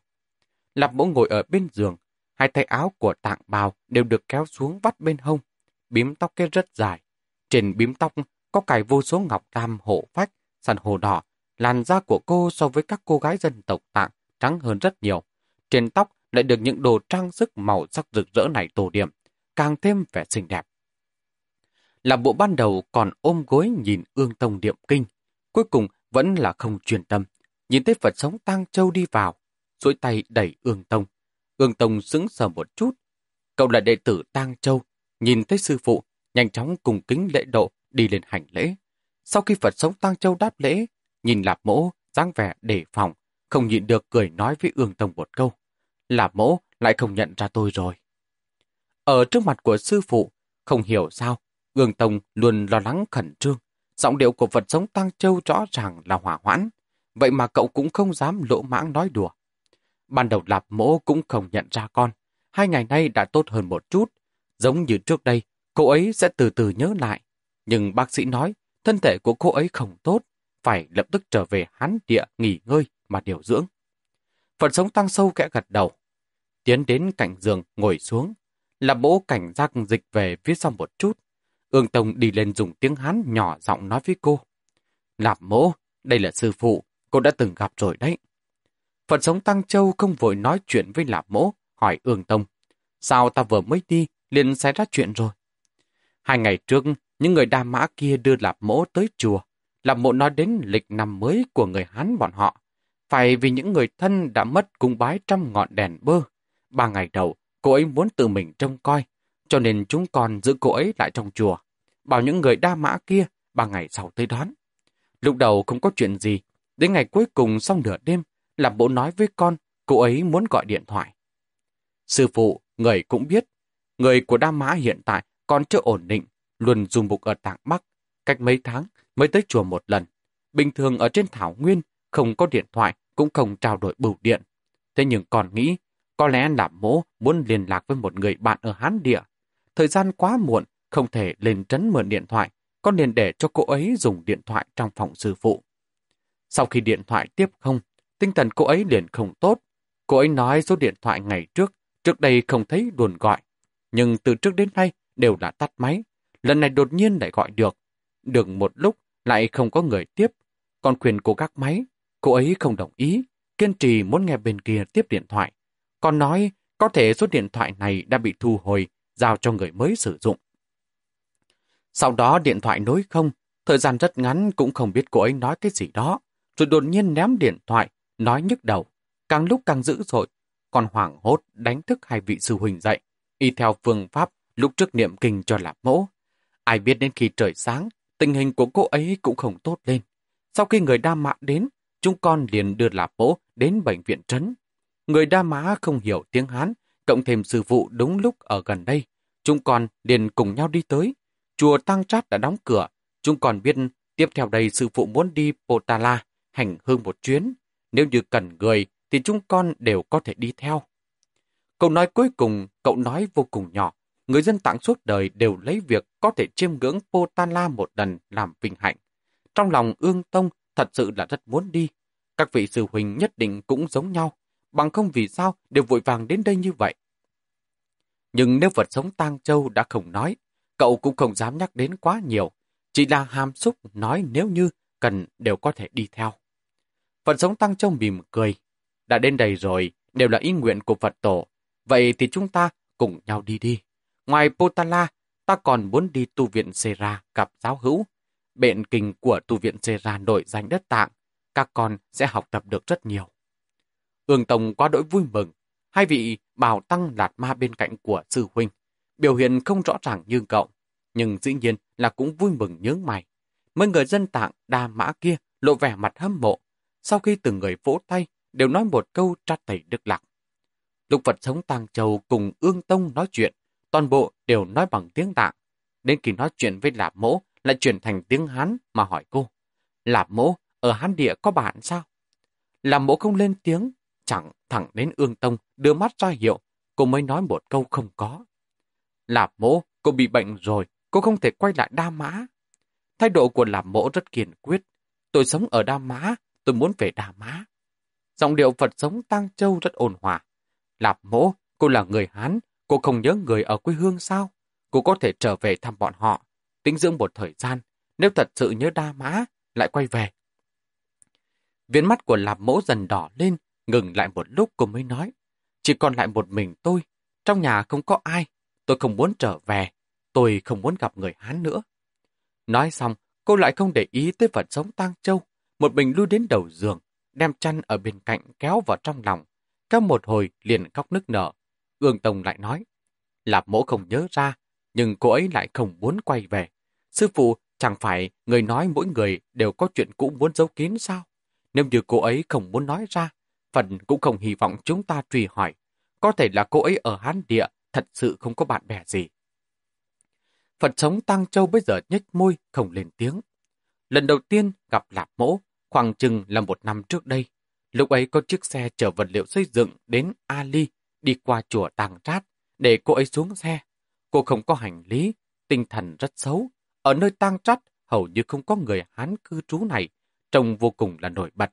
Lạp mẫu ngồi ở bên giường, hai tay áo của tạng bào đều được kéo xuống vắt bên hông. Bím tóc kết rất dài. Trên bím tóc có cài vô số ngọc tam hộ phách, sàn hồ đỏ. Làn da của cô so với các cô gái dân tộc tạng trắng hơn rất nhiều. Trên tóc lại được những đồ trang sức màu sắc rực rỡ này tổ điểm, càng thêm vẻ xinh đẹp. Làm bộ ban đầu còn ôm gối nhìn ương tông điệm kinh, cuối cùng vẫn là không truyền tâm. Nhìn thấy Phật sống tang châu đi vào, duỗi tay đẩy ương tông. Ương tông sững sờ một chút. Cậu là đệ tử tang châu, nhìn thấy sư phụ, nhanh chóng cùng kính lễ độ đi lên hành lễ. Sau khi Phật sống tang châu đáp lễ, nhìn lạp mỗ, dáng vẻ đề phòng, không nhịn được cười nói với ương tông một câu. Lạp mỗ lại không nhận ra tôi rồi. Ở trước mặt của sư phụ, không hiểu sao, ương tông luôn lo lắng khẩn trương. Giọng điệu của Phật sống Tăng Châu rõ ràng là hỏa hoãn, vậy mà cậu cũng không dám lỗ mãng nói đùa. Ban đầu lạp mỗ cũng không nhận ra con, hai ngày nay đã tốt hơn một chút. Giống như trước đây, cô ấy sẽ từ từ nhớ lại. Nhưng bác sĩ nói, thân thể của cô ấy không tốt, phải lập tức trở về Hán địa nghỉ ngơi mà điều dưỡng. Phật sống tăng sâu kẽ gật đầu. Tiến đến cạnh giường, ngồi xuống. Lạp mỗ cảnh giác dịch về phía sau một chút. Ương Tông đi lên dùng tiếng Hán nhỏ giọng nói với cô. Lạp mỗ, đây là sư phụ, cô đã từng gặp rồi đấy. Phật sống Tăng Châu không vội nói chuyện với Lạp mỗ, hỏi Ương Tông. Sao ta vừa mới đi, liền xảy ra chuyện rồi? Hai ngày trước, những người đa mã kia đưa Lạp mỗ tới chùa. Lạp mỗ nói đến lịch năm mới của người Hán bọn họ. Phải vì những người thân đã mất cung bái trăm ngọn đèn bơ. Ba ngày đầu, cô ấy muốn tự mình trông coi, cho nên chúng con giữ cô ấy lại trong chùa. Bảo những người đa mã kia, ba ngày sau tới đón. Lúc đầu không có chuyện gì, đến ngày cuối cùng xong nửa đêm, làm bộ nói với con, cô ấy muốn gọi điện thoại. Sư phụ, người cũng biết, người của Đa Mã hiện tại còn chưa ổn định, luôn dùng bục ở Tạng Bắc, cách mấy tháng mới tới chùa một lần. Bình thường ở trên Thảo Nguyên, không có điện thoại, cũng không trao đổi bưu điện. Thế nhưng còn nghĩ, có lẽ là mỗ muốn liên lạc với một người bạn ở Hán Địa. Thời gian quá muộn, không thể lên trấn mượn điện thoại, con liền để cho cô ấy dùng điện thoại trong phòng sư phụ. Sau khi điện thoại tiếp không, tinh thần cô ấy liền không tốt. Cô ấy nói số điện thoại ngày trước, trước đây không thấy đồn gọi. Nhưng từ trước đến nay đều đã tắt máy. Lần này đột nhiên lại gọi được. Được một lúc lại không có người tiếp. Còn khuyên cô gác máy. Cô ấy không đồng ý. Kiên trì muốn nghe bên kia tiếp điện thoại. Còn nói có thể số điện thoại này đã bị thu hồi, giao cho người mới sử dụng. Sau đó điện thoại nối không, thời gian rất ngắn cũng không biết cô ấy nói cái gì đó, rồi đột nhiên ném điện thoại, nói nhức đầu, càng lúc càng dữ dội, còn hoảng hốt đánh thức hai vị sư huynh dậy, y theo phương pháp lúc trước niệm kinh cho lạp mẫu. Ai biết đến khi trời sáng, tình hình của cô ấy cũng không tốt lên. Sau khi người đa mã đến, chúng con liền đưa lạp mẫu đến bệnh viện trấn. Người đa mã không hiểu tiếng Hán, cộng thêm sư vụ đúng lúc ở gần đây. Chúng con liền cùng nhau đi tới, Chùa Tăng Trát đã đóng cửa. Chúng còn biết tiếp theo đây sư phụ muốn đi Potala hành hương một chuyến. Nếu như cần người thì chúng con đều có thể đi theo. Câu nói cuối cùng, cậu nói vô cùng nhỏ. Người dân tạng suốt đời đều lấy việc có thể chiêm ngưỡng Potala một lần làm vinh hạnh. Trong lòng ương tông thật sự là rất muốn đi. Các vị sư huynh nhất định cũng giống nhau. Bằng không vì sao đều vội vàng đến đây như vậy. Nhưng nếu vật sống tang châu đã không nói, Cậu cũng không dám nhắc đến quá nhiều, chỉ là hàm xúc nói nếu như cần đều có thể đi theo. Phật sống Tăng Châu mỉm cười. Đã đến đây rồi, đều là ý nguyện của Phật tổ. Vậy thì chúng ta cùng nhau đi đi. Ngoài Potala, ta còn muốn đi tu viện Sera gặp giáo hữu. Bệnh kinh của tu viện Sera nổi danh đất tạng. Các con sẽ học tập được rất nhiều. Ương Tông quá đỗi vui mừng. Hai vị bảo tăng lạt ma bên cạnh của sư huynh biểu hiện không rõ ràng như cậu, nhưng dĩ nhiên là cũng vui mừng nhớ mày. Mấy người dân tạng đa mã kia lộ vẻ mặt hâm mộ, sau khi từng người vỗ tay đều nói một câu tra tẩy đức lạc. Lục vật sống tàng châu cùng ương tông nói chuyện, toàn bộ đều nói bằng tiếng tạng. Đến khi nói chuyện với lạp mỗ lại chuyển thành tiếng Hán mà hỏi cô. Lạp mỗ, ở Hán địa có bạn sao? Lạp mỗ không lên tiếng, chẳng thẳng đến ương tông đưa mắt ra hiệu, cô mới nói một câu không có. Lạp mỗ, cô bị bệnh rồi, cô không thể quay lại Đa Mã. Thái độ của Lạp mỗ rất kiên quyết. Tôi sống ở Đa Mã, tôi muốn về Đà Mã. Giọng điệu Phật sống Tăng Châu rất ổn hòa. Lạp mỗ, cô là người Hán, cô không nhớ người ở quê hương sao? Cô có thể trở về thăm bọn họ, tính dưỡng một thời gian. Nếu thật sự nhớ Đa Mã, lại quay về. Viên mắt của Lạp mỗ dần đỏ lên, ngừng lại một lúc cô mới nói. Chỉ còn lại một mình tôi, trong nhà không có ai, Tôi không muốn trở về, tôi không muốn gặp người Hán nữa. Nói xong, cô lại không để ý tới vật sống tang châu, một mình lui đến đầu giường, đem chăn ở bên cạnh kéo vào trong lòng. Kéo một hồi liền khóc nức nở. Ương Tông lại nói, Lạp mỗ không nhớ ra, nhưng cô ấy lại không muốn quay về. Sư phụ chẳng phải người nói mỗi người đều có chuyện cũ muốn giấu kín sao? Nếu như cô ấy không muốn nói ra, phần cũng không hy vọng chúng ta truy hỏi. Có thể là cô ấy ở Hán Địa thật sự không có bạn bè gì. Phật sống Tăng Châu bây giờ nhếch môi, không lên tiếng. Lần đầu tiên gặp Lạp Mỗ, khoảng chừng là một năm trước đây. Lúc ấy có chiếc xe chở vật liệu xây dựng đến Ali, đi qua chùa Tàng Trát, để cô ấy xuống xe. Cô không có hành lý, tinh thần rất xấu. Ở nơi Tàng Trát, hầu như không có người Hán cư trú này, trông vô cùng là nổi bật.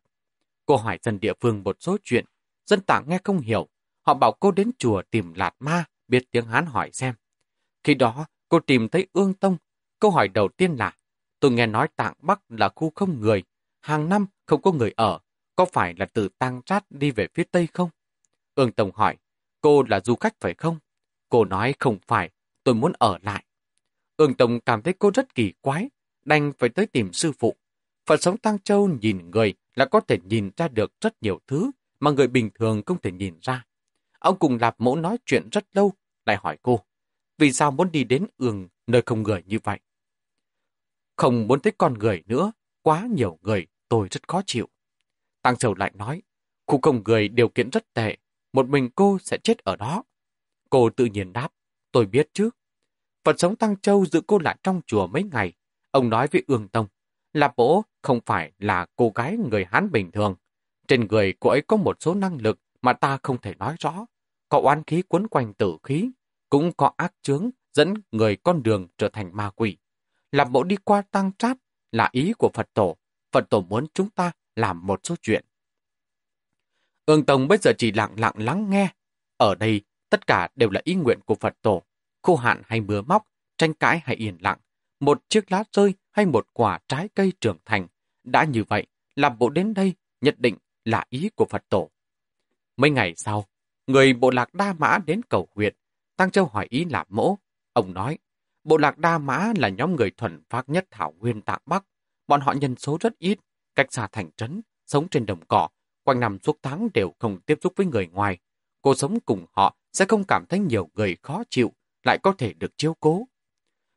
Cô hỏi dân địa phương một số chuyện, dân tạng nghe không hiểu. Họ bảo cô đến chùa tìm lạt ma, biết tiếng Hán hỏi xem. Khi đó, cô tìm thấy ương tông. Câu hỏi đầu tiên là, tôi nghe nói tạng Bắc là khu không người, hàng năm không có người ở, có phải là từ Tăng Trát đi về phía Tây không? Ương tổng hỏi, cô là du khách phải không? Cô nói không phải, tôi muốn ở lại. Ương tổng cảm thấy cô rất kỳ quái, đành phải tới tìm sư phụ. Phật sống Tăng Châu nhìn người là có thể nhìn ra được rất nhiều thứ mà người bình thường không thể nhìn ra. Ông cùng Lạp Mẫu nói chuyện rất lâu, lại hỏi cô, vì sao muốn đi đến ương nơi không người như vậy? Không muốn thấy con người nữa, quá nhiều người, tôi rất khó chịu. Tăng Châu lại nói, khu công người điều kiện rất tệ, một mình cô sẽ chết ở đó. Cô tự nhiên đáp, tôi biết chứ. Phật sống Tăng Châu giữ cô lại trong chùa mấy ngày. Ông nói với Ương Tông, là bố không phải là cô gái người Hán bình thường. Trên người cô ấy có một số năng lực mà ta không thể nói rõ. Có oán khí cuốn quanh tử khí, cũng có ác chướng dẫn người con đường trở thành ma quỷ. Làm bộ đi qua tăng trát là ý của Phật tổ. Phật tổ muốn chúng ta làm một số chuyện. Ương Tông bây giờ chỉ lặng lặng lắng nghe. Ở đây, tất cả đều là ý nguyện của Phật tổ. Khô hạn hay mưa móc, tranh cãi hay yên lặng, một chiếc lá rơi hay một quả trái cây trưởng thành. Đã như vậy, làm bộ đến đây nhất định là ý của Phật tổ. Mấy ngày sau, người bộ lạc Đa Mã đến cầu huyện. Tăng Châu hỏi ý làm mỗ. Ông nói, bộ lạc Đa Mã là nhóm người thuần phát nhất thảo nguyên tạng Bắc. Bọn họ nhân số rất ít, cách xa thành trấn, sống trên đồng cỏ, quanh năm suốt tháng đều không tiếp xúc với người ngoài. Cô sống cùng họ sẽ không cảm thấy nhiều người khó chịu, lại có thể được chiếu cố.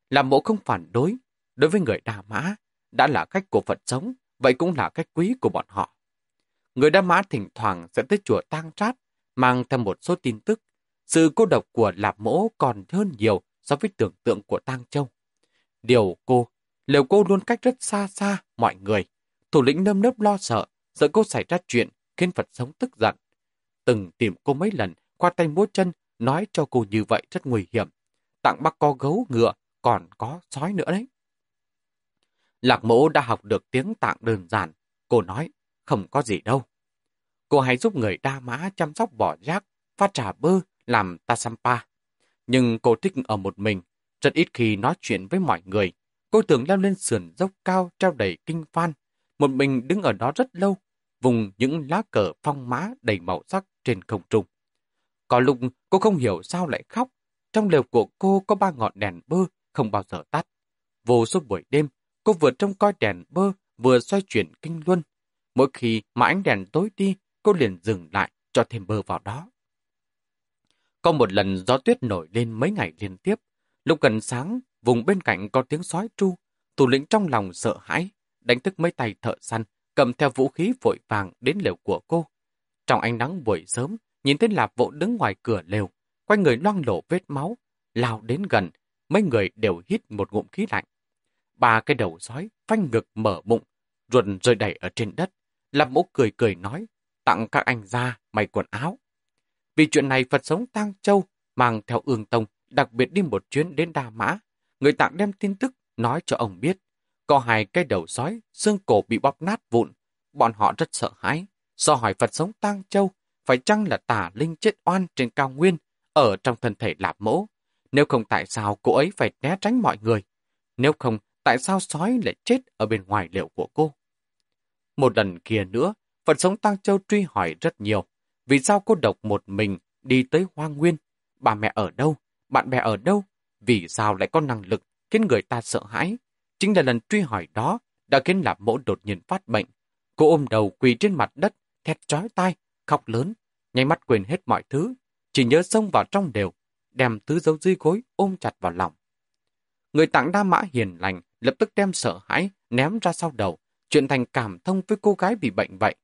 Làm mộ không phản đối, đối với người Đa Mã, đã là cách của Phật sống, vậy cũng là cách quý của bọn họ. Người Đa Mã thỉnh thoảng sẽ tới chùa Tang Trát, mang theo một số tin tức. Sự cô độc của Lạp Mỗ còn hơn nhiều so với tưởng tượng của Tang Châu. Điều cô, liều cô luôn cách rất xa xa mọi người. Thủ lĩnh nâm nớp lo sợ, sợ cô xảy ra chuyện, khiến Phật sống tức giận. Từng tìm cô mấy lần, qua tay múa chân, nói cho cô như vậy rất nguy hiểm. Tặng bác có gấu, ngựa, còn có sói nữa đấy. Lạc mẫu đã học được tiếng tạng đơn giản. Cô nói, không có gì đâu. Cô hãy giúp người đa mã chăm sóc bò rác, pha trà bơ, làm tasampa. Nhưng cô thích ở một mình, rất ít khi nói chuyện với mọi người. Cô thường leo lên sườn dốc cao treo đầy kinh phan. Một mình đứng ở đó rất lâu, vùng những lá cờ phong má đầy màu sắc trên không trung. Có lúc cô không hiểu sao lại khóc. Trong lều của cô có ba ngọn đèn bơ không bao giờ tắt. Vô số buổi đêm, cô vừa trông coi đèn bơ, vừa xoay chuyển kinh luân. Mỗi khi mà ánh đèn tối đi, cô liền dừng lại cho thêm bơ vào đó. Có một lần gió tuyết nổi lên mấy ngày liên tiếp. Lúc gần sáng, vùng bên cạnh có tiếng sói tru. Thủ lĩnh trong lòng sợ hãi, đánh thức mấy tay thợ săn, cầm theo vũ khí vội vàng đến lều của cô. Trong ánh nắng buổi sớm, nhìn thấy Lạp Vỗ đứng ngoài cửa lều, quanh người loang lổ vết máu, lao đến gần, mấy người đều hít một ngụm khí lạnh. Ba cái đầu sói phanh ngực mở bụng, ruột rơi đẩy ở trên đất. Lạp Mỗ cười cười nói, tặng các anh ra may quần áo. Vì chuyện này Phật sống tăng Châu mang theo ương tông đặc biệt đi một chuyến đến Đa Mã. Người tặng đem tin tức nói cho ông biết. Có hai cái đầu sói, xương cổ bị bóp nát vụn. Bọn họ rất sợ hãi. Do hỏi Phật sống tăng Châu, phải chăng là tà linh chết oan trên cao nguyên, ở trong thân thể lạp mẫu Nếu không tại sao cô ấy phải né tránh mọi người? Nếu không, tại sao sói lại chết ở bên ngoài liệu của cô? Một lần kia nữa, Phật sống Tăng Châu truy hỏi rất nhiều. Vì sao cô độc một mình đi tới hoang nguyên? Bà mẹ ở đâu? Bạn bè ở đâu? Vì sao lại có năng lực khiến người ta sợ hãi? Chính là lần truy hỏi đó đã khiến Lạp Mỗ đột nhiên phát bệnh. Cô ôm đầu quỳ trên mặt đất, thét chói tai, khóc lớn, nháy mắt quên hết mọi thứ, chỉ nhớ xông vào trong đều, đem thứ dấu dưới gối ôm chặt vào lòng. Người tặng đa mã hiền lành lập tức đem sợ hãi ném ra sau đầu, chuyện thành cảm thông với cô gái bị bệnh vậy.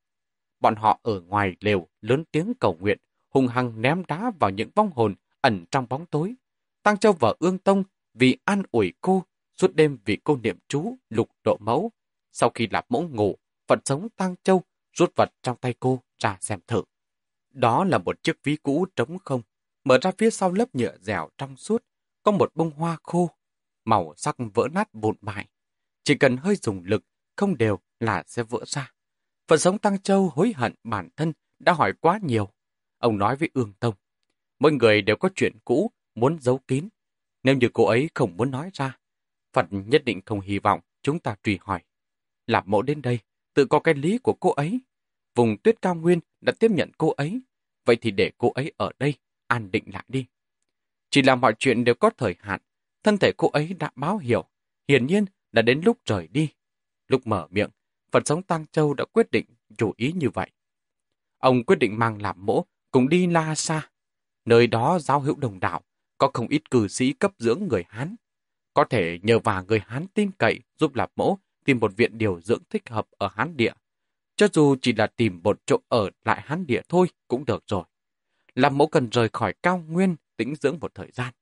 Bọn họ ở ngoài lều lớn tiếng cầu nguyện, hung hăng ném đá vào những vong hồn ẩn trong bóng tối. Tăng Châu và Ương Tông vì an ủi cô, suốt đêm vì cô niệm chú lục độ mẫu. Sau khi lạp mẫu ngủ, Phật sống Tăng Châu rút vật trong tay cô ra xem thử. Đó là một chiếc ví cũ trống không, mở ra phía sau lớp nhựa dẻo trong suốt, có một bông hoa khô, màu sắc vỡ nát vụn bại. Chỉ cần hơi dùng lực, không đều, là sẽ vỡ ra. Phật sống Tăng Châu hối hận bản thân đã hỏi quá nhiều. Ông nói với Ương Tông, mỗi người đều có chuyện cũ muốn giấu kín. Nếu như cô ấy không muốn nói ra, Phật nhất định không hy vọng chúng ta truy hỏi. Lạp mẫu đến đây, tự có cái lý của cô ấy. Vùng tuyết cao nguyên đã tiếp nhận cô ấy, vậy thì để cô ấy ở đây, an định lại đi. Chỉ là mọi chuyện đều có thời hạn, thân thể cô ấy đã báo hiểu, hiển nhiên là đến lúc rời đi. Lúc mở miệng, Phật sống Tăng Châu đã quyết định chủ ý như vậy. Ông quyết định mang làm mỗ cùng đi La Sa. Nơi đó giáo hữu đồng đạo, có không ít cử sĩ cấp dưỡng người Hán. Có thể nhờ vào người Hán tin cậy giúp Lạp Mỗ tìm một viện điều dưỡng thích hợp ở Hán Địa. Cho dù chỉ là tìm một chỗ ở lại Hán Địa thôi cũng được rồi. Lạp Mỗ cần rời khỏi cao nguyên tĩnh dưỡng một thời gian.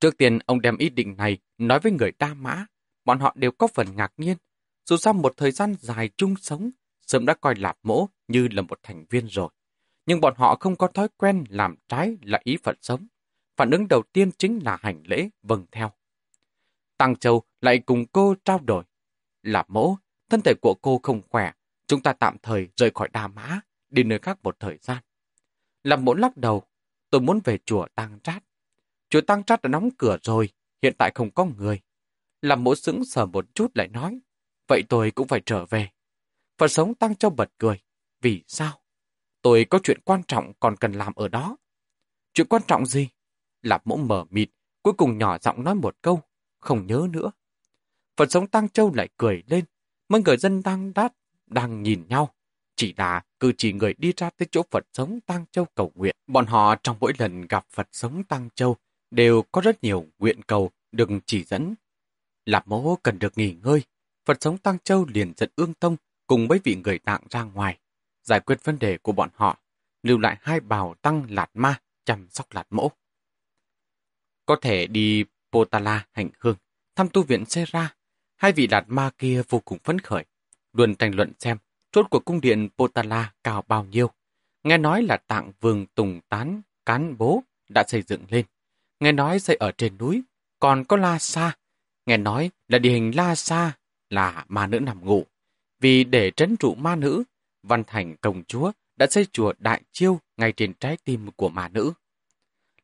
Trước tiên ông đem ý định này nói với người Đa Mã, bọn họ đều có phần ngạc nhiên. Dù sao một thời gian dài chung sống, sớm đã coi Lạp Mỗ như là một thành viên rồi. Nhưng bọn họ không có thói quen làm trái là ý phận sống. Phản ứng đầu tiên chính là hành lễ vâng theo. Tăng Châu lại cùng cô trao đổi. Lạp Mỗ, thân thể của cô không khỏe, chúng ta tạm thời rời khỏi đà Mã, đi nơi khác một thời gian. Lạp Mỗ lắc đầu, tôi muốn về chùa Tăng Trát. Chùa Tăng Trát đã đóng cửa rồi, hiện tại không có người. lạp mỗ sững sờ một chút lại nói, vậy tôi cũng phải trở về. Phật sống Tăng Châu bật cười, vì sao? Tôi có chuyện quan trọng còn cần làm ở đó. Chuyện quan trọng gì? Lạp mẫu mở mịt, cuối cùng nhỏ giọng nói một câu, không nhớ nữa. Phật sống Tăng Châu lại cười lên, mấy người dân đang đát, đang nhìn nhau. Chỉ là cử chỉ người đi ra tới chỗ Phật sống Tăng Châu cầu nguyện. Bọn họ trong mỗi lần gặp Phật sống Tăng Châu đều có rất nhiều nguyện cầu được chỉ dẫn. Lạp mẫu cần được nghỉ ngơi. Phật sống Tăng Châu liền dẫn ương tông cùng mấy vị người tạng ra ngoài, giải quyết vấn đề của bọn họ, lưu lại hai bào tăng lạt ma chăm sóc lạt mẫu. Có thể đi Potala hành hương, thăm tu viện Sera, hai vị lạt ma kia vô cùng phấn khởi, luôn tranh luận xem chốt của cung điện Potala cao bao nhiêu. Nghe nói là tạng vương tùng tán cán bố đã xây dựng lên. Nghe nói xây ở trên núi, còn có La Sa. Nghe nói là địa hình La Sa là ma nữ nằm ngủ. Vì để trấn trụ ma nữ, Văn Thành công chúa đã xây chùa Đại Chiêu ngay trên trái tim của ma nữ.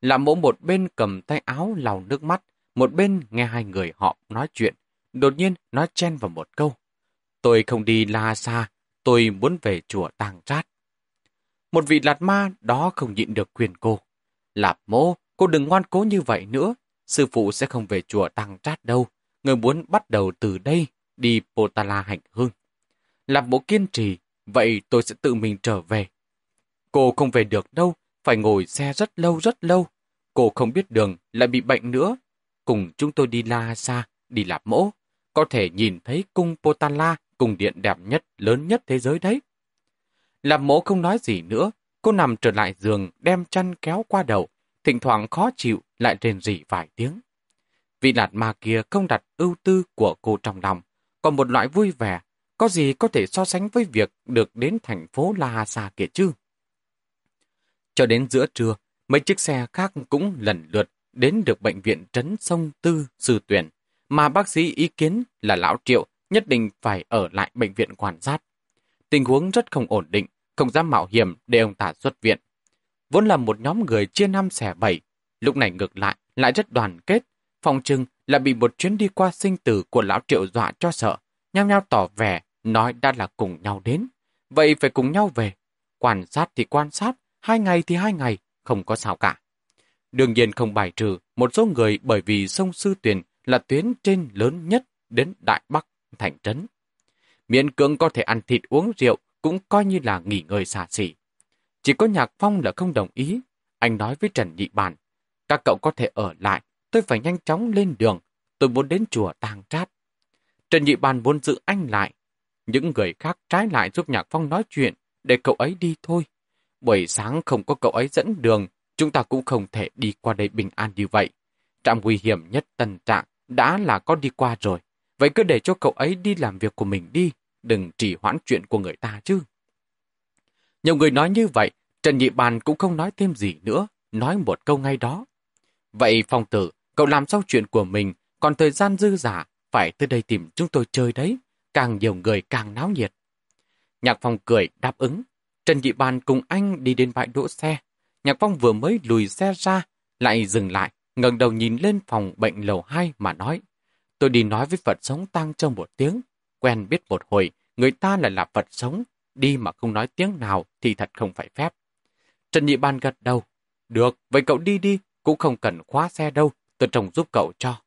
Là mẫu một bên cầm tay áo lau nước mắt, một bên nghe hai người họ nói chuyện, đột nhiên nói chen vào một câu. Tôi không đi La Sa, tôi muốn về chùa Tàng Trát. Một vị lạt ma đó không nhịn được quyền cô. Lạp mô, cô đừng ngoan cố như vậy nữa. Sư phụ sẽ không về chùa Tàng Trát đâu. Người muốn bắt đầu từ đây, đi Potala hành hương. Lạp bố kiên trì, vậy tôi sẽ tự mình trở về. Cô không về được đâu, phải ngồi xe rất lâu rất lâu. Cô không biết đường, lại bị bệnh nữa. Cùng chúng tôi đi La Sa, đi Lạp Mỗ. Có thể nhìn thấy cung Potala cung điện đẹp nhất, lớn nhất thế giới đấy. Làm mỗ không nói gì nữa, cô nằm trở lại giường, đem chăn kéo qua đầu, thỉnh thoảng khó chịu, lại rền rỉ vài tiếng. Vị lạt ma kia không đặt ưu tư của cô trong lòng, còn một loại vui vẻ, có gì có thể so sánh với việc được đến thành phố La Hà Sa kia chứ? Cho đến giữa trưa, mấy chiếc xe khác cũng lần lượt đến được bệnh viện Trấn Sông Tư Sư Tuyển, mà bác sĩ ý kiến là lão Triệu nhất định phải ở lại bệnh viện quan sát. Tình huống rất không ổn định, không dám mạo hiểm để ông ta xuất viện. Vốn là một nhóm người chia năm xẻ bảy, lúc này ngược lại, lại rất đoàn kết. Phòng trưng là bị một chuyến đi qua sinh tử của lão triệu dọa cho sợ, nhau nhau tỏ vẻ, nói đã là cùng nhau đến. Vậy phải cùng nhau về. Quan sát thì quan sát, hai ngày thì hai ngày, không có sao cả. Đương nhiên không bài trừ một số người bởi vì sông Sư Tuyền là tuyến trên lớn nhất đến Đại Bắc thành trấn. Miễn cưỡng có thể ăn thịt uống rượu cũng coi như là nghỉ ngơi xa xỉ. Chỉ có Nhạc Phong là không đồng ý. Anh nói với Trần Nhị Bản, các cậu có thể ở lại, tôi phải nhanh chóng lên đường, tôi muốn đến chùa Tàng Trát. Trần Nhị Bàn muốn giữ anh lại. Những người khác trái lại giúp Nhạc Phong nói chuyện, để cậu ấy đi thôi. Buổi sáng không có cậu ấy dẫn đường, chúng ta cũng không thể đi qua đây bình an như vậy. Trạm nguy hiểm nhất tần trạng đã là có đi qua rồi. Vậy cứ để cho cậu ấy đi làm việc của mình đi, đừng trì hoãn chuyện của người ta chứ. Nhiều người nói như vậy, Trần Nhị Bàn cũng không nói thêm gì nữa, nói một câu ngay đó. Vậy Phong Tử, cậu làm xong chuyện của mình, còn thời gian dư giả, phải tới đây tìm chúng tôi chơi đấy. càng nhiều người càng náo nhiệt. Nhạc Phong cười đáp ứng. Trần Nhị Bàn cùng anh đi đến bãi đỗ xe. Nhạc Phong vừa mới lùi xe ra, lại dừng lại, ngẩng đầu nhìn lên phòng bệnh lầu 2 mà nói. Tôi đi nói với Phật sống tăng trong một tiếng. Quen biết một hồi, người ta lại là Phật sống. Đi mà không nói tiếng nào thì thật không phải phép. Trần Nhị Ban gật đầu. Được, vậy cậu đi đi, cũng không cần khóa xe đâu, tôi trông giúp cậu cho.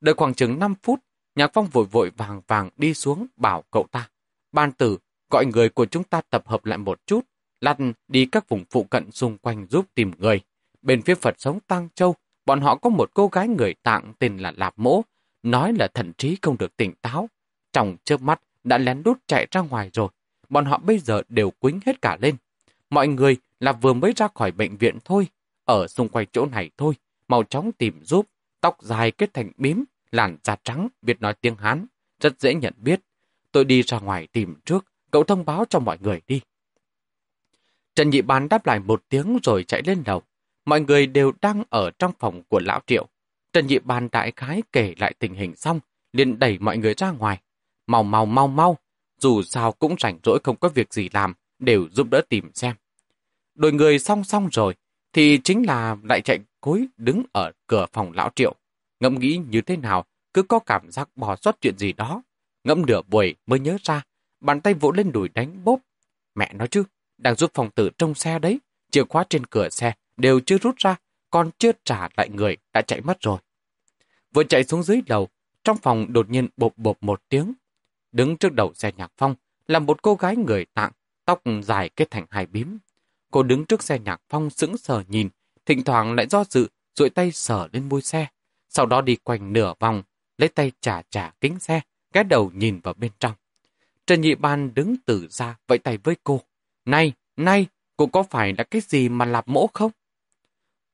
Đợi khoảng chừng 5 phút, Nhạc Phong vội vội vàng vàng đi xuống bảo cậu ta. Ban tử, gọi người của chúng ta tập hợp lại một chút, lăn đi các vùng phụ cận xung quanh giúp tìm người. Bên phía Phật sống Tăng Châu, bọn họ có một cô gái người tạng tên là Lạp Mỗ, nói là thần trí không được tỉnh táo. Trong chớp mắt đã lén đút chạy ra ngoài rồi. Bọn họ bây giờ đều quính hết cả lên. Mọi người là vừa mới ra khỏi bệnh viện thôi. Ở xung quanh chỗ này thôi, mau chóng tìm giúp. Tóc dài kết thành bím, làn da trắng, biết nói tiếng Hán. Rất dễ nhận biết. Tôi đi ra ngoài tìm trước, cậu thông báo cho mọi người đi. Trần Nhị Bán đáp lại một tiếng rồi chạy lên đầu. Mọi người đều đang ở trong phòng của Lão Triệu. Trần Nhị Bàn đại khái kể lại tình hình xong, liền đẩy mọi người ra ngoài. Mau mau mau mau, dù sao cũng rảnh rỗi không có việc gì làm, đều giúp đỡ tìm xem. đội người xong xong rồi, thì chính là lại chạy cối đứng ở cửa phòng lão triệu. Ngẫm nghĩ như thế nào, cứ có cảm giác bỏ sót chuyện gì đó. Ngẫm nửa buổi mới nhớ ra, bàn tay vỗ lên đùi đánh bốp. Mẹ nói chứ, đang giúp phòng tử trong xe đấy, chìa khóa trên cửa xe đều chưa rút ra, còn chưa trả lại người đã chạy mất rồi. Vừa chạy xuống dưới lầu, trong phòng đột nhiên bộp bộp một tiếng. Đứng trước đầu xe nhạc phong là một cô gái người tạng, tóc dài kết thành hai bím. Cô đứng trước xe nhạc phong sững sờ nhìn, thỉnh thoảng lại do dự, duỗi tay sờ lên môi xe. Sau đó đi quanh nửa vòng, lấy tay trả trả kính xe, ghé đầu nhìn vào bên trong. Trần Nhị Ban đứng từ ra vẫy tay với cô. Này, này, cô có phải là cái gì mà lạp mỗ không?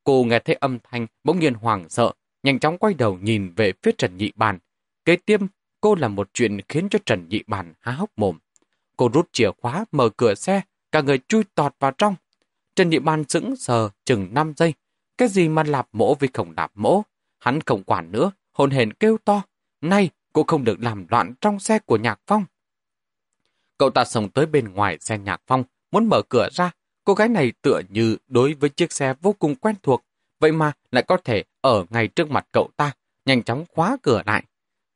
Cô nghe thấy âm thanh, bỗng nhiên hoảng sợ, nhanh chóng quay đầu nhìn về phía Trần Nhị Bàn. Kế tiếp, cô làm một chuyện khiến cho Trần Nhị Bàn há hốc mồm. Cô rút chìa khóa, mở cửa xe, cả người chui tọt vào trong. Trần Nhị Bàn sững sờ chừng 5 giây. Cái gì mà lạp mỗ vì không lạp mỗ? Hắn không quản nữa, hồn hển kêu to. nay cô không được làm loạn trong xe của Nhạc Phong. Cậu ta sống tới bên ngoài xe Nhạc Phong, muốn mở cửa ra. Cô gái này tựa như đối với chiếc xe vô cùng quen thuộc, vậy mà lại có thể ở ngay trước mặt cậu ta, nhanh chóng khóa cửa lại.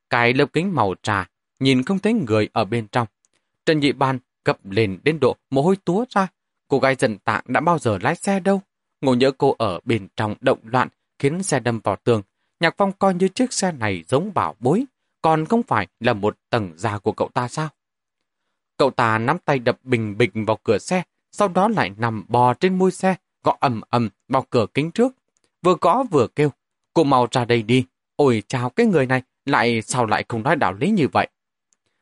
Cái lớp kính màu trà, nhìn không thấy người ở bên trong. Trần Nhị Ban gập lên đến độ mồ hôi túa ra. Cô gái dần tạng đã bao giờ lái xe đâu. Ngộ nhớ cô ở bên trong động loạn, khiến xe đâm vào tường. Nhạc Phong coi như chiếc xe này giống bảo bối, còn không phải là một tầng già của cậu ta sao? Cậu ta nắm tay đập bình bình vào cửa xe, sau đó lại nằm bò trên môi xe, gõ ầm ầm vào cửa kính trước. Vừa gõ vừa kêu, cô mau ra đây đi. Ôi chào cái người này, lại sao lại không nói đạo lý như vậy?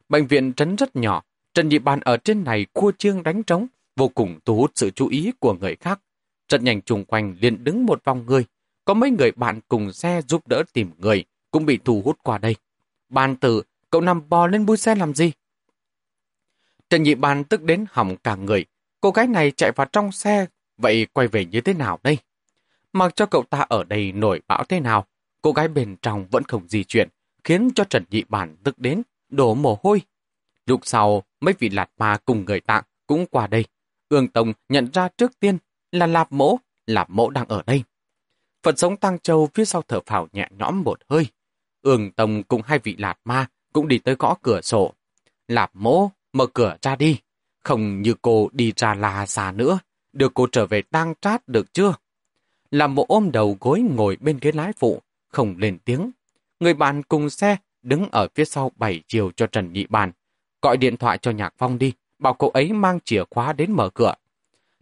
Bệnh viện trấn rất nhỏ, Trần Nhị Bàn ở trên này cua trương đánh trống, vô cùng thu hút sự chú ý của người khác. Rất nhanh chung quanh liền đứng một vòng người. Có mấy người bạn cùng xe giúp đỡ tìm người, cũng bị thu hút qua đây. Bàn tử, cậu nằm bò lên bui xe làm gì? Trần Nhị Bàn tức đến hỏng cả người. Cô gái này chạy vào trong xe, vậy quay về như thế nào đây? Mặc cho cậu ta ở đây nổi bão thế nào, cô gái bên trong vẫn không di chuyển, khiến cho Trần Nhị Bản tức đến, đổ mồ hôi. Lúc sau, mấy vị lạt ma cùng người tạng cũng qua đây. Ương Tông nhận ra trước tiên là Lạp Mỗ, Lạp Mỗ đang ở đây. Phật sống Tăng Châu phía sau thở phào nhẹ nhõm một hơi. Ương Tông cùng hai vị lạt ma cũng đi tới gõ cửa sổ. Lạp Mỗ, mở cửa ra đi. Không như cô đi ra là xa nữa. Đưa cô trở về tang trát được chưa? Làm bộ ôm đầu gối ngồi bên ghế lái phụ, không lên tiếng. Người bạn cùng xe đứng ở phía sau bảy chiều cho Trần Nhị Bàn. Gọi điện thoại cho Nhạc Phong đi, bảo cậu ấy mang chìa khóa đến mở cửa.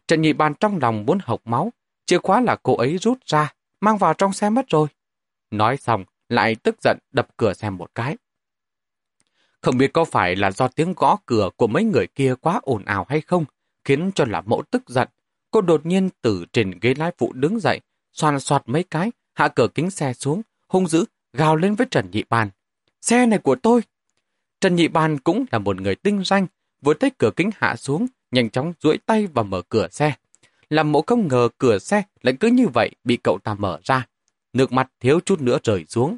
Trần Nhị Bàn trong lòng muốn hộc máu, chìa khóa là cô ấy rút ra, mang vào trong xe mất rồi. Nói xong, lại tức giận đập cửa xem một cái. Không biết có phải là do tiếng gõ cửa của mấy người kia quá ồn ào hay không, khiến cho là mẫu tức giận. Cô đột nhiên từ trên ghế lái phụ đứng dậy, xoan xoạt mấy cái, hạ cửa kính xe xuống, hung dữ, gào lên với Trần Nhị Bàn. Xe này của tôi! Trần Nhị Bàn cũng là một người tinh danh, vừa thấy cửa kính hạ xuống, nhanh chóng duỗi tay và mở cửa xe. Làm mộ không ngờ cửa xe lại cứ như vậy bị cậu ta mở ra. Nước mặt thiếu chút nữa rời xuống.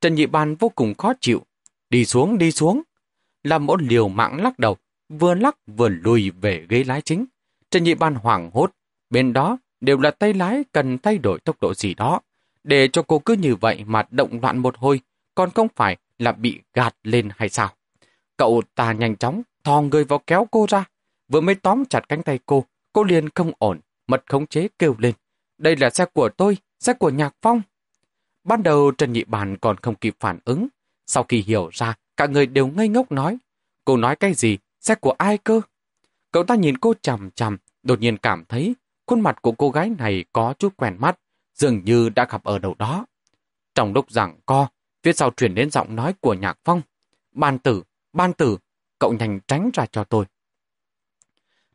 Trần Nhị ban vô cùng khó chịu. Đi xuống, đi xuống. Làm mộ liều mạng lắc đầu, vừa lắc vừa lùi về ghế lái chính. Trần Nhị Ban hoảng hốt, bên đó đều là tay lái cần thay đổi tốc độ gì đó. Để cho cô cứ như vậy mà động loạn một hồi, còn không phải là bị gạt lên hay sao? Cậu ta nhanh chóng thò người vào kéo cô ra. Vừa mới tóm chặt cánh tay cô, cô liền không ổn, mật khống chế kêu lên. Đây là xe của tôi, xe của Nhạc Phong. Ban đầu Trần Nhị Bàn còn không kịp phản ứng. Sau khi hiểu ra, cả người đều ngây ngốc nói. Cô nói cái gì? Xe của ai cơ? Cậu ta nhìn cô chằm chằm, đột nhiên cảm thấy khuôn mặt của cô gái này có chút quen mắt, dường như đã gặp ở đâu đó. Trong lúc giảng co, phía sau truyền đến giọng nói của Nhạc Phong. Ban tử, ban tử, cậu nhanh tránh ra cho tôi.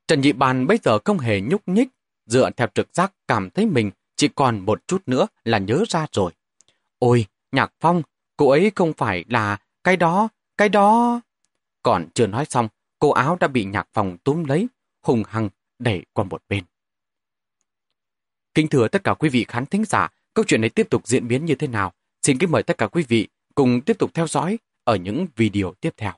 Trần Nhị Bàn bây giờ không hề nhúc nhích, dựa theo trực giác cảm thấy mình chỉ còn một chút nữa là nhớ ra rồi. Ôi, Nhạc Phong, cô ấy không phải là cái đó, cái đó... Còn chưa nói xong, cô áo đã bị Nhạc Phong túm lấy, hùng hăng đẩy qua một bên. Kính thưa tất cả quý vị khán thính giả, câu chuyện này tiếp tục diễn biến như thế nào? Xin kính mời tất cả quý vị cùng tiếp tục theo dõi ở những video tiếp theo.